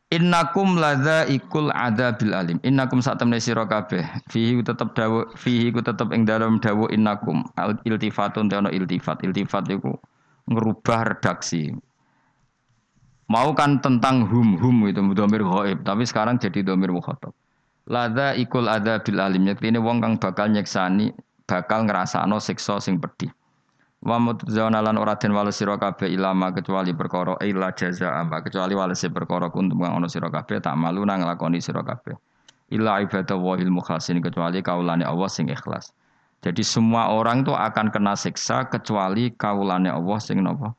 Innakum ladza ikul bil alim. Innakum saat temne sira kabeh. Fihi tetep dawu fihi ku tetep ing dalam dawu innakum. Iltifatun ono iltifat. Iltifat iku ngerubah redaksi. Mau kan tentang hum hum itu domir ghaib, tapi sekarang jadi domir mukhatab. Ladza ikul bil alim. Yakti ini wong kang bakal nyeksani, bakal ngrasakno siksa sing pedih. Wa mutzauna lan ora den wales sira kabeh ilama kecuali perkara illa jaza amba kecuali wales perkara kuntum kang ana sira kabeh tak malu nang nglakoni sira kabeh. Illa ibadah wahil mukhlasin kecuali kaulane Allah sing ikhlas. Jadi semua orang itu akan kena siksa kecuali kaulane Allah sing napa?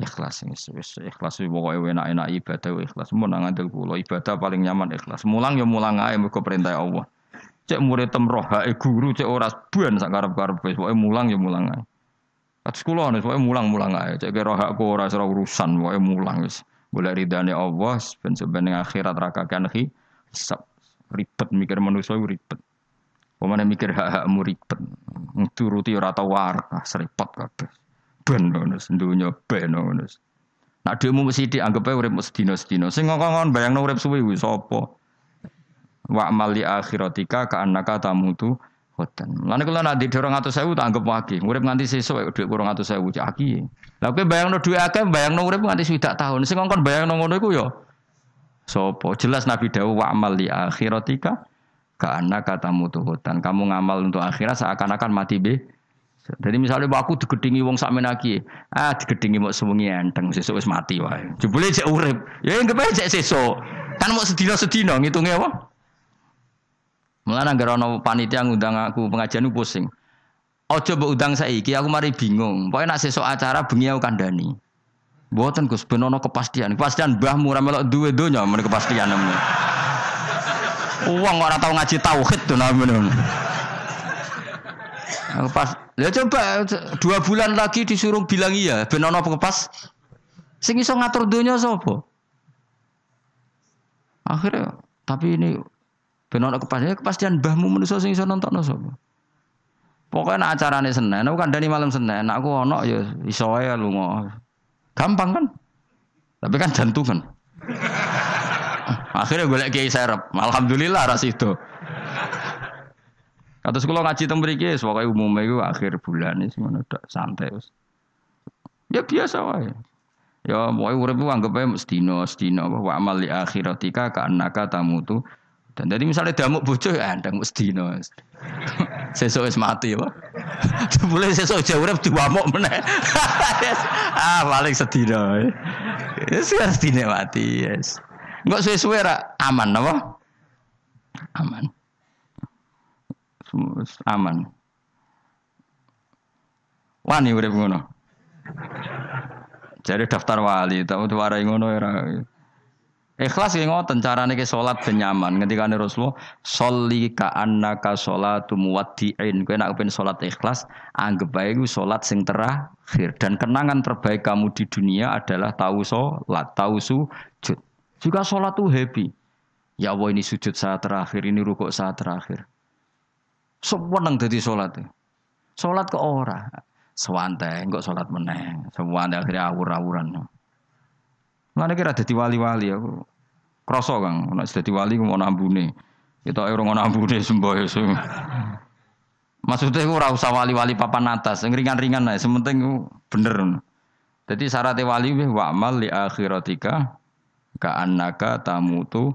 Ikhlas wis ikhlas pokoke enak-enak ibadah ikhlas. Mun nang ngandel kula ibadah paling nyaman ikhlas. Mulang ya mulang ae mergo perintah Allah. Cek murid temroh hae guru cek ora ban sak karep-karep wis pokoke mulang ya mulang ae. Atus kula nih, pokoke mulang-mulang ae. Cek kira hakku ora ora urusan, pokoke mulang wis. Boleh ridane Allah ben sebeneng akhirat rakakan hisab. Ribet mikir manusia ribet. Pemane mikir hak-hakmu ribet. Turuti ora tau waras, repot kabeh. Ben nus, dunya ben nus. Nak dhekmu mesti dianggap ae urip sedina-sedina. Sing ngongkon bayangno urip suwi kuwi sapa? Wa amal li akhiratika ka annaka tamutu Boten. Lan kula nak ndek 200.000 tak anggap wage. Urip nganti sesuk dhuwit 200.000 cak aki. Lah kowe bayangno dhuwit akeh bayangno urip nganti swidak tahun. Sing ngongkon bayangno ngono iku ya sapa? Jelas Nabi dawuh wa amal li akhiratika karena katamu tuhutan. Kamu ngamal untuk akhirat seakan-akan mati be. Jadi misalnya aku digedingi wong sak menaki, ah digedingi mau sewengi enteng sesuk wis mati wae. Jebule cek urip. Ya enggak bae cek sesuk. Kan mau sedina-sedina ngitunge apa? Mulane anggere ana panitia ngundang aku pengajian ku pusing. Ojo mbok undang saiki aku mari bingung. Pokoke nak sesuk acara bengi aku kandhani. Mboten Gus ben ana kepastian. Kepastian mbahmu ora melok duwe donya men kepastian men. Uang ora tau ngaji tauhid to namanya. Pas, ya coba dua bulan lagi disuruh bilang iya, ben ana kepas. Sing iso ngatur donya sapa? Akhirnya, tapi ini Ben ana kepastian kepastian mbahmu manusa sing iso nonton sapa. Pokoknya nak acarane Senin, aku kandani malam Senin, aku ono ya iso wae lunga. Gampang kan? Tapi kan jantungan. Akhirnya golek kiai serep. Alhamdulillah ras itu. Kata sekolah ngaji teng mriki wis pokoke umume akhir bulan wis ngono tok santai wis. Ya biasa wae. Ya pokoke urip ku anggap ae sedina sedina wa amal li akhiratika ka annaka tamutu dan jadi misalnya damuk bojo ya ndang mesti no. Sesuk wis mati apa? Boleh sesuk jauh urip diwamuk meneh. ah paling sedina. Yes ya sedina mati, yes. Enggak suwe-suwe aman apa? Aman. Aman. Wani urip ngono. Jadi daftar wali, tahu tuh warai ngono ya. Ikhlas yang ngoten carane ke salat ben nyaman. Ketika Rasulullah sholli ka annaka sholatu muwaddi'in. Kowe nek pengen salat ikhlas, anggap bae iku salat sing terakhir dan kenangan terbaik kamu di dunia adalah tahu salat, tahu sujud. Juga salat tuh happy. Ya Allah ini sujud saat terakhir, ini rukuk saat terakhir. Sewenang dadi salat. Salat ke ora. Sewante, enggak salat meneh. Sewante akhirnya awur-awuran. Mana kira jadi wali-wali aku. Kroso kang, nek dadi wali mau nambune. Kita ora ngono nambune semboh ya, Maksudnya ora usah wali-wali papan atas, ringan-ringan aja, sementing bener. Jadi syaratnya wali wa amal li akhiratika ka annaka tamutu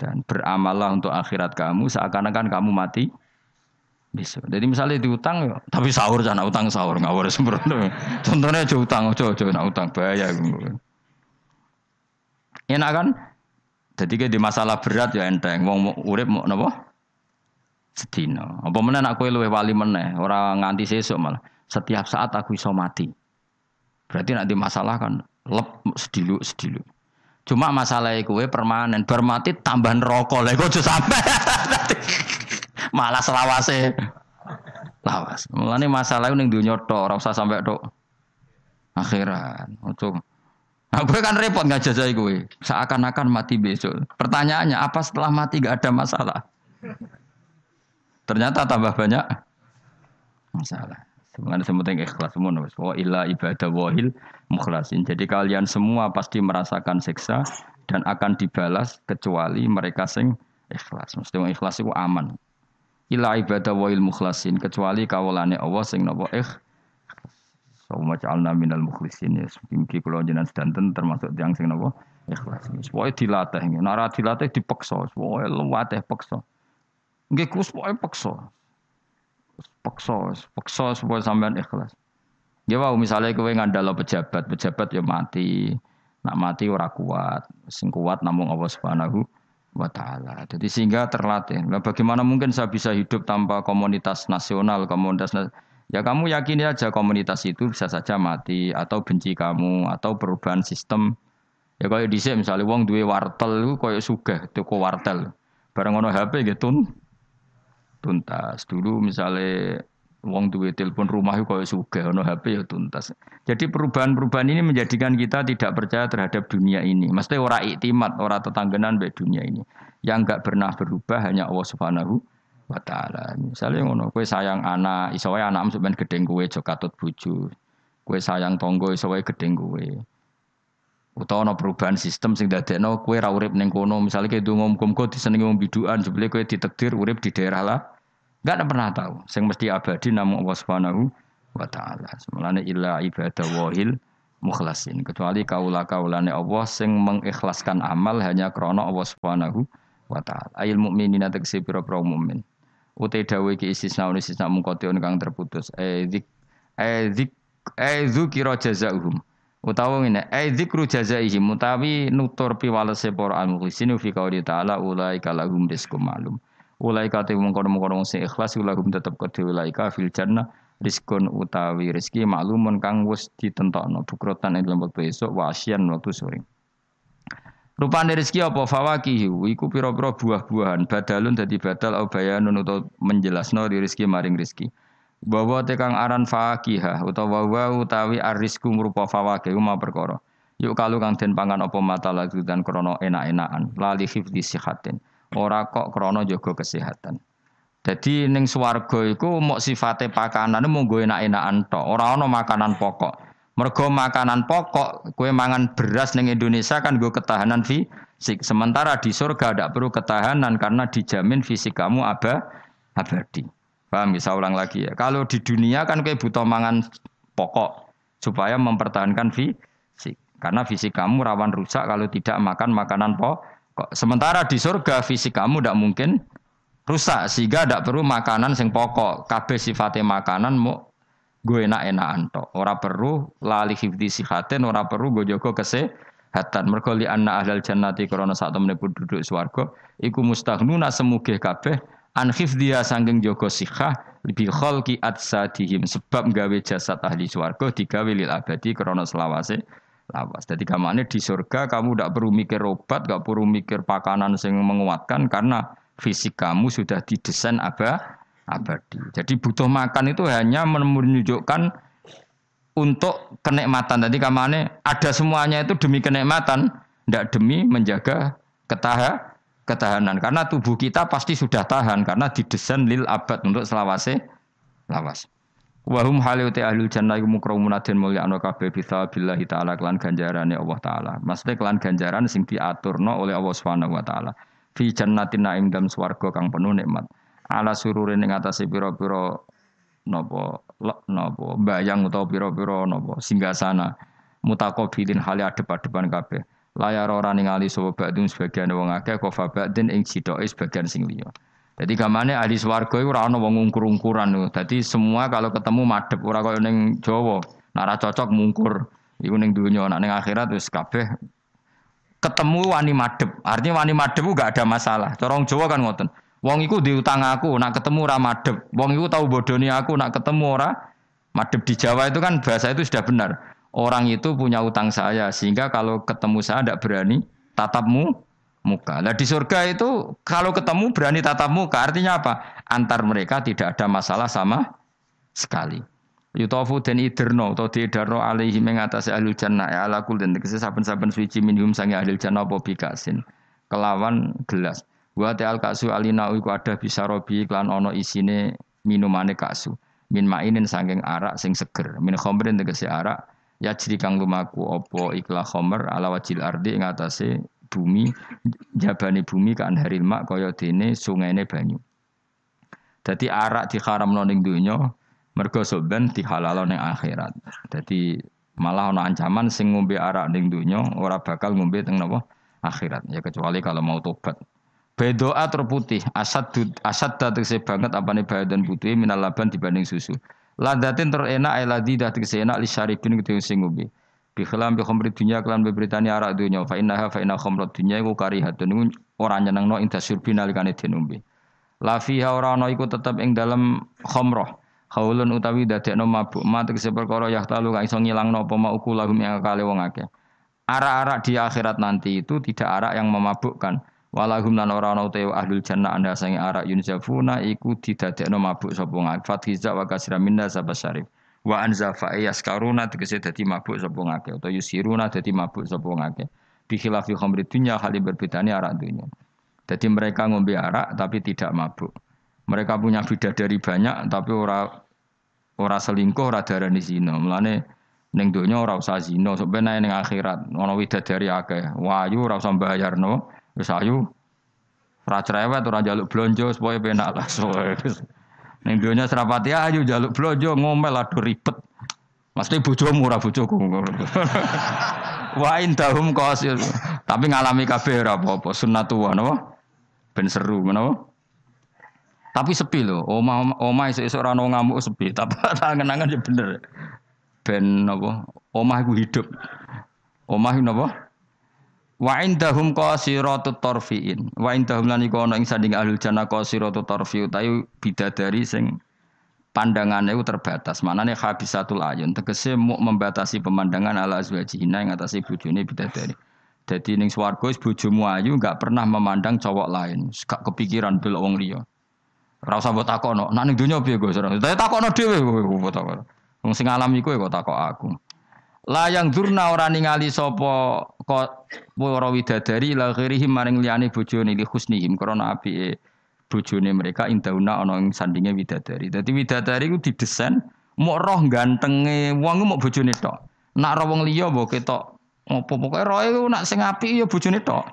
dan beramallah untuk akhirat kamu seakan-akan kamu mati bisa. Jadi misalnya diutang, ya, tapi sahur jangan utang sahur ngawur sembrono. Contohnya aja utang, aja aja nak utang bahaya. Enak kan? Jadi di masalah berat ya enteng. Wong urip mau nopo? Sedina. Apa mana aku luwe wali meneh, orang nganti sesuk malah. Setiap saat aku iso mati. Berarti nak di masalah kan lep sedilu sedilu. Cuma masalah kue permanen, bermati tambah rokok lagi kok sampai malah selawase lawas. Mulane masalah ning dunya tok, ora usah sampai tok akhirat. Ojo. Nah, kan repot nggak jajai gue. Seakan-akan mati besok. Pertanyaannya apa setelah mati gak ada masalah? Ternyata tambah banyak masalah. Semuanya ikhlas semua. Wa illa ibadah wahil mukhlasin. Jadi kalian semua pasti merasakan siksa dan akan dibalas kecuali mereka sing ikhlas. Mesti ikhlas itu aman. Illa ibadah wahil mukhlasin kecuali kawulane Allah sing nopo ikhlas Sawma ja'alna minal mukhlisin ya. Mungkin kalau jenengan sedanten termasuk yang sing napa ikhlas. Pokoke dilatih. Nara dilatih dipaksa. Pokoke luwateh paksa. Nggih kus pokoke paksa. Paksa, paksa supaya sampean ikhlas. Ya wow, misalnya kowe ngandalo pejabat, pejabat ya mati. Nak mati ora kuat. Sing kuat namung Allah Subhanahu wa taala. Jadi sehingga terlatih. Nah, bagaimana mungkin saya bisa hidup tanpa komunitas nasional, komunitas nasional Ya kamu yakini aja komunitas itu bisa saja mati atau benci kamu atau perubahan sistem. Ya kalau di sini misalnya wong duwe wartel itu kayak sugih toko wartel. Barang ono HP gitu tuntas. Dulu misalnya wong duwe telepon rumah itu kayak sugih ono HP ya tuntas. Jadi perubahan-perubahan ini menjadikan kita tidak percaya terhadap dunia ini. Maksudnya orang iktimat, orang tetanggenan be dunia ini. Yang enggak pernah berubah hanya Allah Subhanahu wa taala. Misale ngono, kowe sayang anak, iso wae sampean gedeng kowe aja katut bojo. Sayang tonggo iso wae gedeng kowe. Utawa ana perubahan sistem sing dadekno kowe ra urip ning kono, misale kowe ndonga muga-muga disenengi wong bidukan, sebele kowe ditakdir urip di daerah lah. Enggak pernah tahu. Sing mesti abadi namung Allah Subhanahu wa taala. Semalane illa ibadah wahil mukhlasin. Kecuali kaula kaulane Allah sing mengikhlaskan amal hanya krana Allah Subhanahu wa taala. Ayil mukminina tegese pira-pira mukmin utai dawe ki istisna istisna mungkotion kang terputus. Ezik ezik ezukira jazaihum utawa ngene ezikru jazaihim utawi nutur piwalese para al-mukhlisin fi qouli ta'ala ulaika lahum rizqum ma'lum. Ulaika te mungkon-mungkon sing ikhlas lahum tetep kedhe ulaika fil jannah rizkun utawi rezeki maklumun kang wis ditentokno bukrotan ing lembek besok wa asyan waktu sore Rupane rezeki apa fawakihu iku pira-pira buah-buahan badalun dadi badal au bayanun utawa menjelasno di rezeki maring rezeki. Bahwa tekang aran fakihah utawa wa utawi arisku merupa fawakih ma perkara. Yuk kalau kang den pangan apa mata lagu dan krono enak-enakan lali hifdzi sihatin. Ora kok krono jaga kesehatan. Jadi ning swarga iku mok sifate pakanan mung enak-enakan tok, ora ana makanan pokok. Mergo makanan pokok, kue mangan beras neng Indonesia kan gue ketahanan fisik. Sementara di surga tidak perlu ketahanan karena dijamin fisik kamu aba abadi. Paham bisa ulang lagi ya. Kalau di dunia kan kue butuh mangan pokok supaya mempertahankan fisik. Karena fisik kamu rawan rusak kalau tidak makan makanan pokok. Sementara di surga fisik kamu tidak mungkin rusak sehingga tidak perlu makanan sing pokok. Kabeh sifatnya makanan mau gue enak-enakan tok. Ora perlu lali hifdi sihaten, ora perlu gue jaga kesehatan. Mergo li anna ahlal jannati krana sak temene penduduk swarga iku mustaghnuna semuge kabeh an hifdhiya sangking jaga sihah bi khalqi atsadihim sebab gawe jasad ahli swarga digawe lil abadi krana selawase lawas. Jadi kamane di surga kamu tidak perlu mikir obat, gak perlu mikir pakanan yang menguatkan karena fisik kamu sudah didesain abah abadi. Jadi butuh makan itu hanya menunjukkan untuk kenikmatan. Tadi kamane ada semuanya itu demi kenikmatan, tidak demi menjaga ketaha, ketahanan. Karena tubuh kita pasti sudah tahan karena didesain lil abad untuk selawase lawas. Wahum haliuti ahlul jannah iku mukramuna den mulyakno kabeh bisa billahi taala kelan ganjarane Allah taala. Maksudnya kelan ganjaran sing diaturno oleh Allah Subhanahu wa taala. Fi jannatin naim dalam swarga kang penuh nikmat ala sururin ing atase pira-pira napa napa bayang utawa pira-pira napa singgasana mutaqabilin hale adep-adepan kabeh. Layar ora ningali sapa badung sebagian wong akeh kofa badin ing sidoke sebagian sing liya. Jadi gamane ahli swarga iku ora ana wong ngungkur-ungkuran. Dadi semua kalau ketemu madhep ora kaya ning Jawa. Nara cocok mungkur iku ning donya. Nek ning akhirat wis kabeh ketemu wani madhep. Artinya wani madhep gak ada masalah. Corong Jawa kan ngoten Wong iku diutang aku, nak ketemu ora madep. Wong iku tahu bodoni aku, nak ketemu ora madep di Jawa itu kan bahasa itu sudah benar. Orang itu punya utang saya, sehingga kalau ketemu saya tidak berani tatapmu muka. Nah di surga itu kalau ketemu berani tatap muka, artinya apa? Antar mereka tidak ada masalah sama sekali. Yutofu dan iderno atau diidarno alaihi mengatasi ahlul jannah ya ala kul dan tegese saben-saben suci minhum sange ahlul jannah apa bikasin kelawan gelas. Wa ta'al kasu alina iku ada bisa robi klan ono isine minumane kasu. Min mainin sanging arak sing seger. Min khomrin tegese arak ya jiri kang lumaku opo ikla khomer ala wajil ardi ing atase bumi jabane bumi kan haril mak kaya dene sungaine banyu. Dadi arak diharamno ning donya Mergo soben dihalalo ning akhirat. Jadi malah ana ancaman sing ngombe arak ning donya ora bakal ngombe teng napa akhirat. Ya kecuali kalau mau tobat. Bedoa terputih, asad asad tegese banget apa nih dan putih minal laban dibanding susu. Ladatin terenak eladi dah tegese enak li syaribin gitu sing ngombe. Bi khilam bi khamri dunya kelan beberitani arak dunya fa innaha fa inna khamrat dunya iku karihatun ora nyenengno inda syurbi nalikane den ngombe. La fiha ora ana iku tetep ing dalam khamrah Haulun utawi dadekno mabuk ma tegese perkara talu kang iso ngilangno apa mau kulahum yang kale wong akeh. Arak-arak di akhirat nanti itu tidak arak yang memabukkan. Walahum lan ora ana utawa ahlul jannah anda sange arak yunzafuna iku didadekno mabuk sapa ngake. Fathiza wa kasira minna syarif. Wa anza fa yaskaruna tegese dadi mabuk sapa ngake utawa yusiruna dadi mabuk sapa ngake. Bi khilafi khamri dunya hal berbedane arak dunya. Jadi mereka ngombe arak tapi tidak mabuk. Mereka punya bidadari banyak tapi ora ora selingkuh ora darani zina. Mulane ning donya ora usah zina, ben ning akhirat ana widadari akeh. Wayu ora usah mbayarno, wis ayu. Ora cerewet ora njaluk blonjo supaya penak lah. Ning donya serapati ayu njaluk blonjo ngomel aduh ribet. Mesti bojomu ora bojoku. Wa indahum qasir. Tapi ngalami kabeh ora apa-apa, sunnatullah napa? Ben seru napa? Tapi sepi loh. Oma oma iso rano ngamuk sepi. Tapi tangan-tangan ya bener. Ben apa? Oma iku hidup. Oma iku napa? Wa indahum qasiratut tarfiin. Wa indahum lan iku ana ing sanding ahlul jannah qasiratut tarfi utawi bidadari sing pandangannya itu terbatas. Manane habisatul ayun tegese mau membatasi pemandangan ala azwajina yang atase bojone bidadari. Jadi ning swarga bojomu ayu enggak pernah memandang cowok lain, gak kepikiran belok wong liya. Ora usah mbok takono. Nek ning donya piye Gus? Tapi takono dhewe takono. Wong sing alami kowe kok takok aku. Layang durna ora ningali sapa para widadari la ghirihim maring liyane bojone li husnihim krana apike bojone mereka indauna ana ing sandinge widadari. Dadi widadari ku didesain mau roh gantenge wong mau bojone tok. Nak roh wong liya mbok ketok apa pokoke roe nak sing apik ya bojone tok.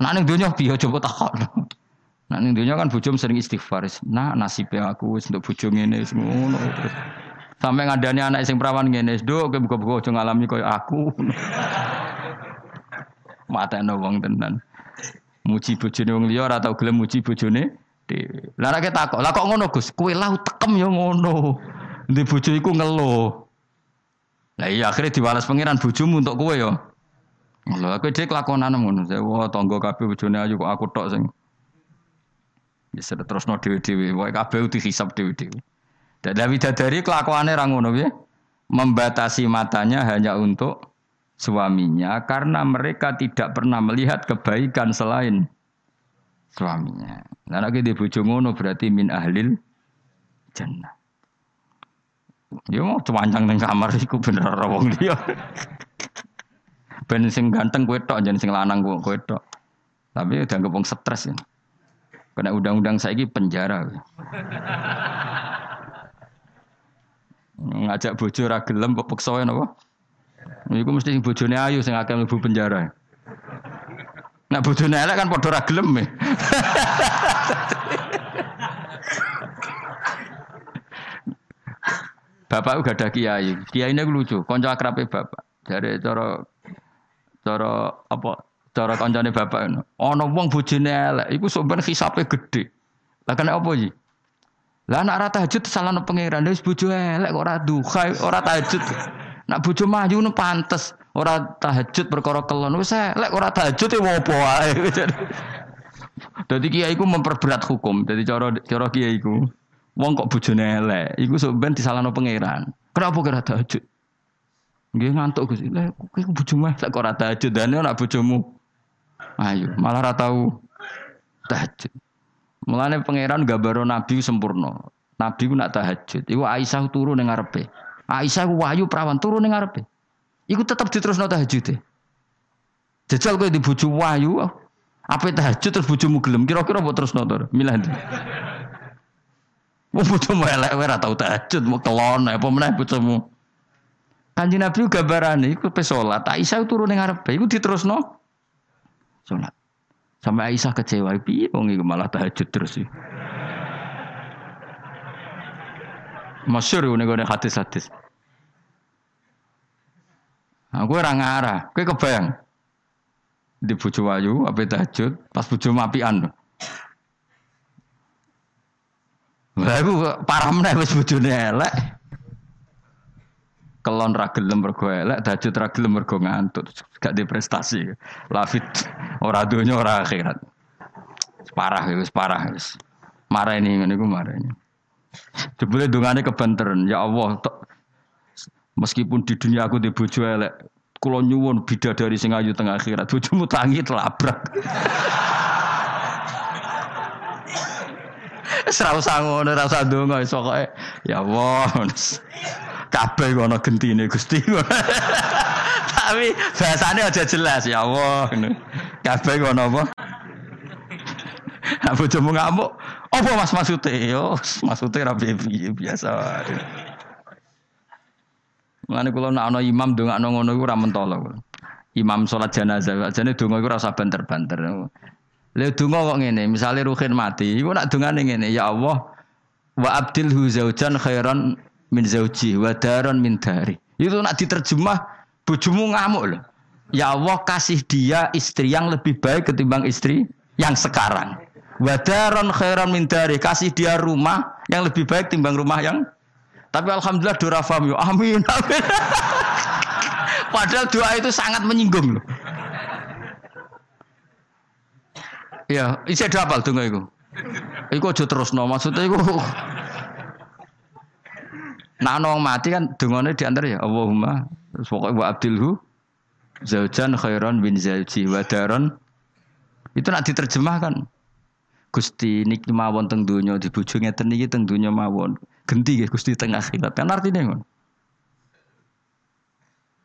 Nak ning donya piye coba takokno. Nah ning dunia kan bujum sering istighfar. Nah nasibnya aku untuk bujum ini ngono terus. Sampai ngadani anak sing perawan ngene, "Nduk, kowe buka-buka aja ngalami koyo aku." Mata wong tenan. Muji bojone wong liya ora tau gelem muji bojone dhewe. Lah nek takok, "Lah kok ngono, Gus? Kowe lau tekem ya ngono." Ndi bojo iku ngeluh. Lah iya akhirnya diwales pangeran bojomu untuk kowe ya. Lho aku dhewe kelakonan ngono. Wah, tangga kabeh bojone ayu kok aku tok sing bisa terus no dewi dewi, wae kabeh dihisap dewi dewi. Dan Dawi Dadari kelakuannya rangono ya, membatasi matanya hanya untuk suaminya karena mereka tidak pernah melihat kebaikan selain suaminya. Nah, lagi di ngono berarti min ahlil jannah. Ya mau cuancang nang kamar iku bener ora wong liya. Ben sing ganteng kowe tok, jan sing lanang kowe tok. Tapi udah wong stres ya. Kena undang-undang saya ini penjara. Ngajak bojo ra gelem peksa napa? Iku mesti bojone ayu sing akeh mlebu penjara. Nek bojone elek kan padha ra gelem. Bapak udah ada kiai. Kiai ini lucu, konco akrabe bapak. Dari cara cara apa Cara kancane bapak ono. Ana wong bojone elek, iku sok ben hisape gedhe. Lah kena apa iki? Lah anak ora tahajud salahno pangeran wis bojo elek kok ora duha, ora tahajud. Nak bojo maju nu pantes, ora tahajud perkara kelon wis elek ora tahajud ya apa wae. Dadi kiai iku memperberat hukum. Dadi cara cara kiai iku wong kok bojone elek, iku sok ben disalahno pangeran. Kenapa kira tahajud? Nggih ngantuk Gus. Lah kowe bojomu elek kok ora tahajud, dane ora bojomu Ayo, malah ora tahu tahajud. Mulane pangeran gambaro nabi sempurna. Nabi ku nak tahajud. Iku Aisyah turu ning ngarepe. Aisyah ku wahyu perawan turun ning ngarepe. Iku tetep diterusno tahajud e. Jajal kowe di bojo wahyu apa tahajud terus bojomu gelem kira-kira mbok terusno to? Milih ndi? Wong bojomu elek ora tau tahajud mau kelon apa meneh bojomu. Kanjeng Nabi gambarane iku pe salat, Aisyah turun ning ngarepe iku diterusno salat. Sampai Aisyah kecewa, piye wong iku malah tahajud terus sih. Masyur nih gue hadis-hadis. Nah, ora ngarah, kowe kebayang. Di bojo wayu apa tahajud, pas bojo mapian. Lah aku parah meneh wis bojone. Kelon ra gelem mergo elek, tahajud ra gelem mergo ngantuk, gak di prestasi. Lafit ora donya ora akhirat. Parah wis parah wis. Marah ini ngene marah ini. Jebule dongane kebanteran, ya Allah, tok, meskipun di dunia aku di bojo elek, kula nyuwun bidadari sing ayu tengah akhirat, bojomu tangi telabrak. Ngono, ora usah ndonga iso kok. Ya Allah. Kabeh ana gentine Gusti. Tapi bahasane aja jelas ya Allah. Kabeh ana apa? Aku cuma ngamuk, apa mas maksudnya? Yo, rapi biasa. Mulane kula nak ana imam ndongakno ngono iku ora mentolo. Imam salat jenazah, jane donga iku ora usah banter-banter. Lha donga kok ngene, misale Ruhin mati, iku nak dongane ngene, ya Allah wa abdilhu zaujan khairan min zauji wa daron min dari. Itu nak diterjemah bojomu ngamuk loh. Ya Allah kasih dia istri yang lebih baik ketimbang istri yang sekarang. Wadaron khairan min dari. Kasih dia rumah yang lebih baik timbang rumah yang tapi alhamdulillah doa faham yo. Amin. Amin. Padahal doa itu sangat menyinggung loh. Ya, isi ada apa tuh itu? Iku aja terus no, maksudnya iku. Nah, nong mati kan dungane di antara ya Allahumma pokoknya wa abdilhu zaujan khairan bin zauji wa daron itu nak diterjemahkan Gusti niki mawon teng donya di bojo ngeten niki teng mawon. Genti nggih Gusti teng akhirat. Kan artine ngono.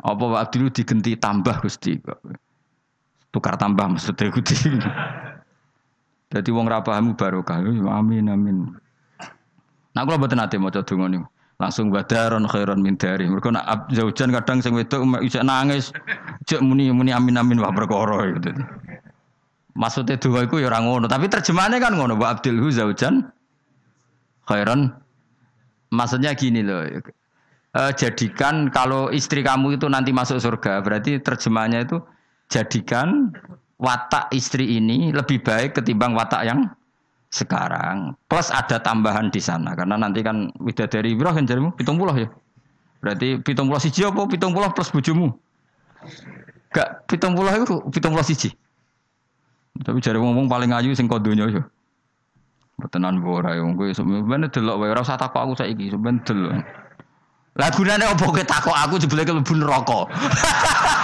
Apa Pak dulu digenti tambah Gusti Tukar tambah maksudnya Gusti. Jadi wong ra paham barokah. Amin amin. Nah kalau mboten ate maca. Langsung badaron khairon min dari. Mergo nak zaujan kadang sing wedok isek nangis. Cek muni muni amin amin wah perkara gitu. Maksudnya dua itu ya orang ngono, tapi terjemahannya kan ngono. Wa abdilhu zaujan khairan. Maksudnya gini loh. E, jadikan kalau istri kamu itu nanti masuk surga, berarti terjemahannya itu jadikan watak istri ini lebih baik ketimbang watak yang sekarang. Plus ada tambahan di sana karena nanti kan widadari Ibrahim jarimu pitung puluh ya. Berarti pitung puluh siji apa pitung puluh plus bujumu? Gak pitung puluh itu pitung puluh siji. Tapi cari ngomong paling ayu sing kodonya yo. Betenan ora yo kowe sebenarnya delok wae ora usah takok aku saiki sebenarnya delok. Lah gunane opo takok aku jebule kelebu neraka.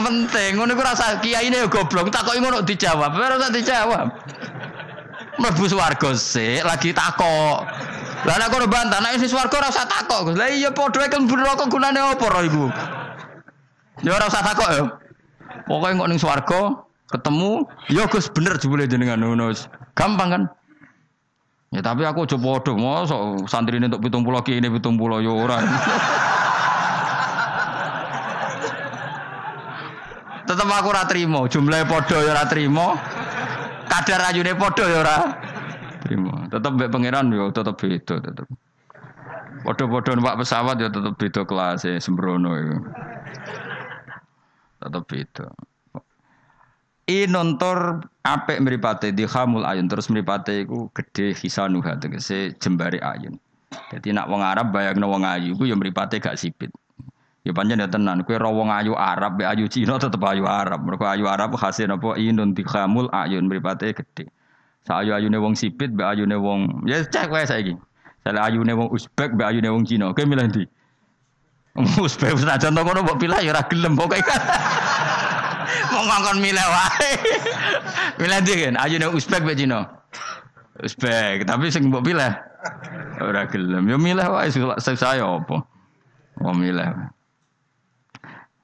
Gak penting, ngono iku rasa kiyaine yo goblok, takoki ngono dijawab, ora usah dijawab. Mlebu swarga sik, lagi takok. Lah nek kono bantah, nek wis swarga ora usah takok. Lah iya padha kelebu neraka gunane opo ro iku? Ya ora usah takok ya. Pokoke kok ning swarga ketemu, ya Gus bener jebule jenengan ngono. Gampang kan? Ya tapi aku aja padha mosok santrine untuk 70 ki ini 70 ya ora. Tetep aku ora trimo, jumlahe padha ya ora trimo. Kadar ayune padha ya ora trimo. Tetep mbek pangeran ya tetep beda tetep. Padha-padha numpak pesawat ya tetep beda kelas e sembrono iku tetap beda. I nontor apik mripate di hamul ayun terus mripate iku gedhe hisanuha tegese jembare ayun. Jadi nak wong Arab bayangno wong ayu iku ya mripate gak sipit. Ya pancen ya tenan, kowe ro wong ayu Arab be ayu Cina tetep ayu Arab. Mergo ayu Arab khase napa inun hamul ayun mripate gedhe. Sa ayu-ayune wong sipit be ayune wong ya cek wae saiki. Sale ayune wong Uzbek be ayune wong Cina. Kowe milih ndi? Uzbek senajan to ngono mbok pilih ya ora gelem pokoke. Mau ngongkon milih wae. Milih ndi kan? Ayo nek Uzbek be Cina. Uzbek, tapi sing mbok pilih Ora gelem. Yo milih wae saya apa? Wong milih.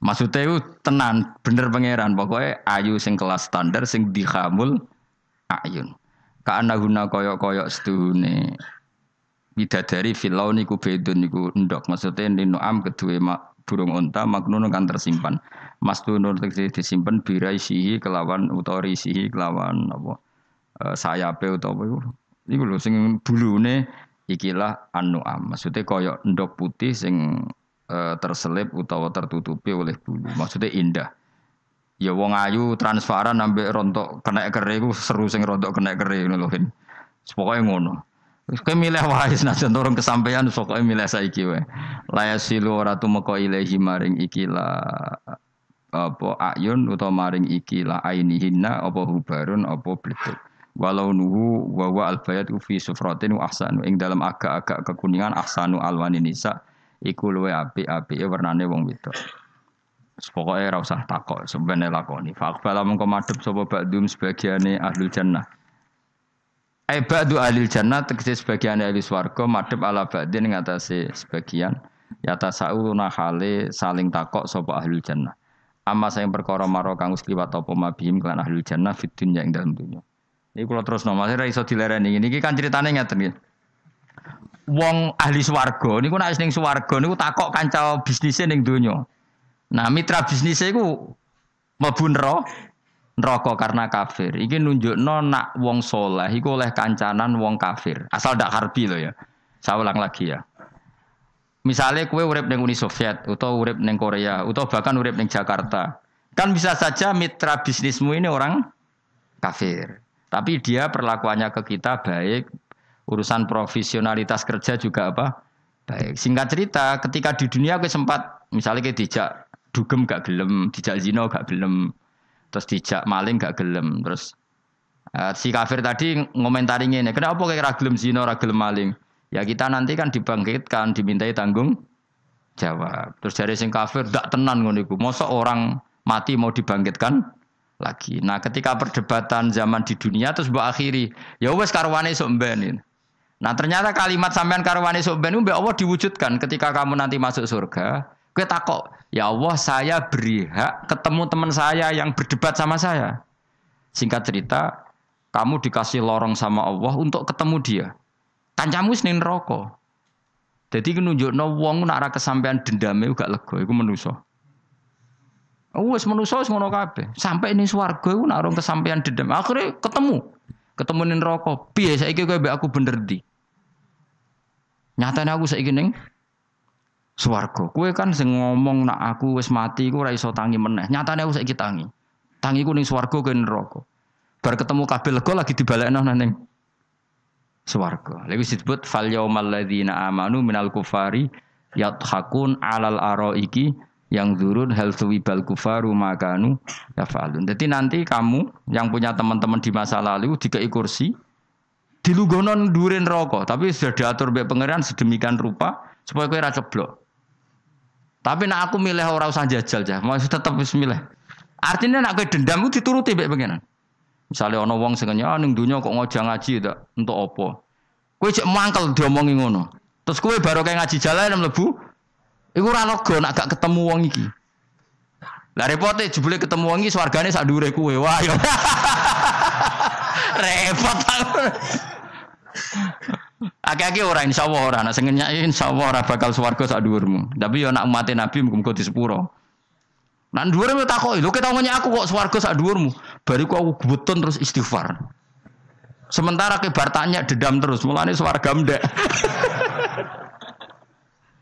Maksudnya itu tenan, bener pangeran. Pokoknya ayu sing kelas standar, sing dihamul ayun. Karena guna koyok-koyok setuhune. Bidadari filau niku bedun niku endok. Maksudnya nino am kedua mak burung unta maknun kan tersimpan. Mas tunur disimpan birai sihi kelawan utori sihi kelawan apa e, sayape utawa iku. Iku lho sing bulune ikilah anu am. Maksudnya koyok endok putih sing e, terselip utawa tertutupi oleh bulu. Maksudnya indah. Ya wong ayu transparan sampai rontok kena kere iku seru sing rontok kena kere ngono lho. Pokoke ngono. Wis kowe milih wae senajan turun kesampaian pokoke milih saiki wae. La yasilu ora tumeka ilahi maring iki la apa ayun utawa maring iki la ainihinna apa hubarun apa bletuk. Walau nuhu wa wa albayat fi sufratin wa ahsanu ing dalam agak-agak kekuningan ahsanu alwani nisa iku luwe apik-apike warnane wong wedok. Pokoke ora usah takok sebenarnya lakoni. Faqbala mengko madhep sapa ba'dum sebagiane ahlul jannah. Ai ba'du ahlil jannah tegese sebagian ahli swarga madhep ala ba'din ngatasé sebagian yata sauna hale saling takok sapa ahlul jannah. Amma sayang perkara maro kang wis liwat apa mabihim kelan ahlul jannah fid dunya ing dalem dunya. Iki kula terus nomor ora iso dilereni. Niki kan ceritane ngeten wong ahli swarga niku nek ning swarga niku takok kanca bisnise ning donya. Nah, mitra bisnise iku mlebu neraka karena kafir. Iki nunjukno nak wong soleh iku oleh kancanan wong kafir. Asal ndak harbi loh ya. Saya ulang lagi ya. Misalnya kue urip neng Uni Soviet, atau urip neng Korea, atau bahkan urip neng Jakarta. Kan bisa saja mitra bisnismu ini orang kafir. Tapi dia perlakuannya ke kita baik, urusan profesionalitas kerja juga apa baik. Singkat cerita, ketika di dunia aku sempat misalnya kayak dijak dugem gak gelem, dijak zino gak gelem, terus dijak maling gak gelem, terus uh, si kafir tadi ngomentari ini, kenapa kayak ragilem zino, ragilem maling? Ya kita nanti kan dibangkitkan, dimintai tanggung jawab. Terus dari sing kafir dak tenan ngono iku. Masa orang mati mau dibangkitkan lagi. Nah, ketika perdebatan zaman di dunia terus mbok akhiri, ya wes karwane sok mben Nah ternyata kalimat sampean karwani soben itu Allah diwujudkan ketika kamu nanti masuk surga. Kue takok, ya Allah saya beri hak ketemu teman saya yang berdebat sama saya. Singkat cerita, kamu dikasih lorong sama Allah untuk ketemu dia. Kancamu senin rokok. Jadi nunjuk no wong nak kesampaian dendamnya gak lego, itu menuso. Oh, wes menuso wis ngono kabeh. Sampai ini swarga iku nak kesampaian dendam. Akhirnya ketemu. Ketemu ning neraka. Piye saiki kowe aku bener di. Nyatane aku saiki ning swarga. Kowe kan sing ngomong nak aku wis mati iku ora iso tangi meneh. Nyatane aku saiki tangi. Tangi ku ning swarga kowe neraka. Bar ketemu kabeh lega lagi dibalekno nang ning swarga. Lha disebut fal yaumal ladzina amanu minal kufari yathakun alal araiki yang zurun hal suwibal kufaru makanu yafalun. Jadi nanti kamu yang punya teman-teman di masa lalu dikei kursi dilugonon durin rokok, tapi sudah diatur baik pangeran sedemikian rupa supaya kau rasa blok. Tapi nak aku milih orang usah jajal jah, masih tetap milih. Artinya nak kau dendam itu dituruti baik pangeran. Misalnya ono wong sing ah ning dunia kok ngojang ngaji tak untuk apa? Kowe cek mangkel diomongi ngono. Terus kowe baru kayak ngaji jalan mlebu Iku ora lega nak gak ketemu wong iki. Lah repote jebule ketemu wong iki swargane sak dhuwure kuwe. Wah. Repot aku. Akeh-akeh ora insyaallah ora nek sing ngenyaki insyaallah ora bakal swarga sak dhuwurmu. Tapi yo nak umat Nabi muga-muga di sepuro. Nan dhuwure me takoki, lho ketemu aku kok swarga sak dhuwurmu. Bariku aku gebutun terus istighfar. Sementara ke tanya dedam terus, mulane swarga ndek.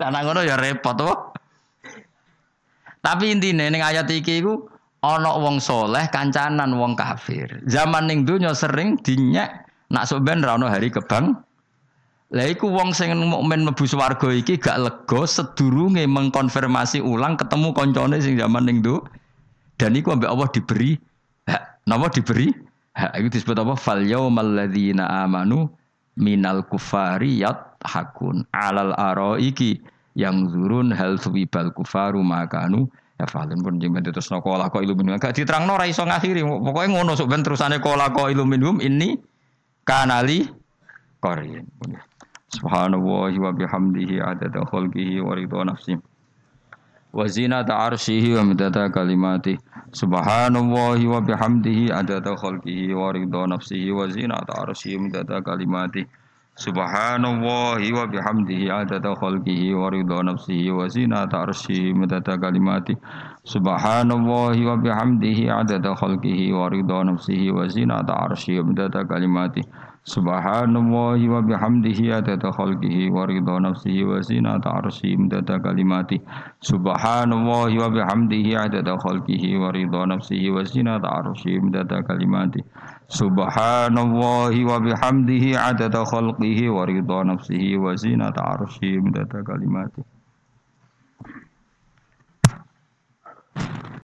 Karena ngono ya repot tuh. Tapi intinya ning ayat iki iku ana wong soleh kancanan wong kafir. Zaman ning donya sering dinyak nak sok ben ra hari kebang. Lah iku wong sing mukmin mlebu swarga iki gak lega sedurunge mengkonfirmasi ulang ketemu koncone sing zaman ning do. Dan iku ambek Allah diberi hak. Napa diberi? Hak itu disebut apa? Fal yaumal ladzina amanu minal kufari hakun alal iki yang zurun hal suwibal kufaru makanu ya falun pun jeng terus no kola ko iluminum gak diterang no raiso ngakhiri pokoknya ngono sok ben terusane kola ko iluminum ini kanali korin subhanallahi wa bihamdihi adada khalqihi wa ridha nafsihi wa zinata arsyihi wa midada kalimati. Subhanallahi wa bihamdihi adada khalqihi wa ridha nafsihi. Wa zinata arsyihi wa midada kalimati Subhanallahi wa bihamdihi adada khalqihi wa ridha nafsihi wa zinata arsyihi midada kalimati Subhanallahi wa bihamdihi adada khalqihi wa ridha nafsihi wa zinata arsyihi midada kalimati Subhanallahi wa bihamdihi adada khalqihi wa ridha nafsihi wa zinata arshi imdada kalimati Subhanallahi wa bihamdihi adada khalqihi wa ridha nafsihi wa zinata arshi imdada kalimati Subhanallahi wa bihamdihi adada khalqihi wa ridha nafsihi wa zinata arshi imdada kalimati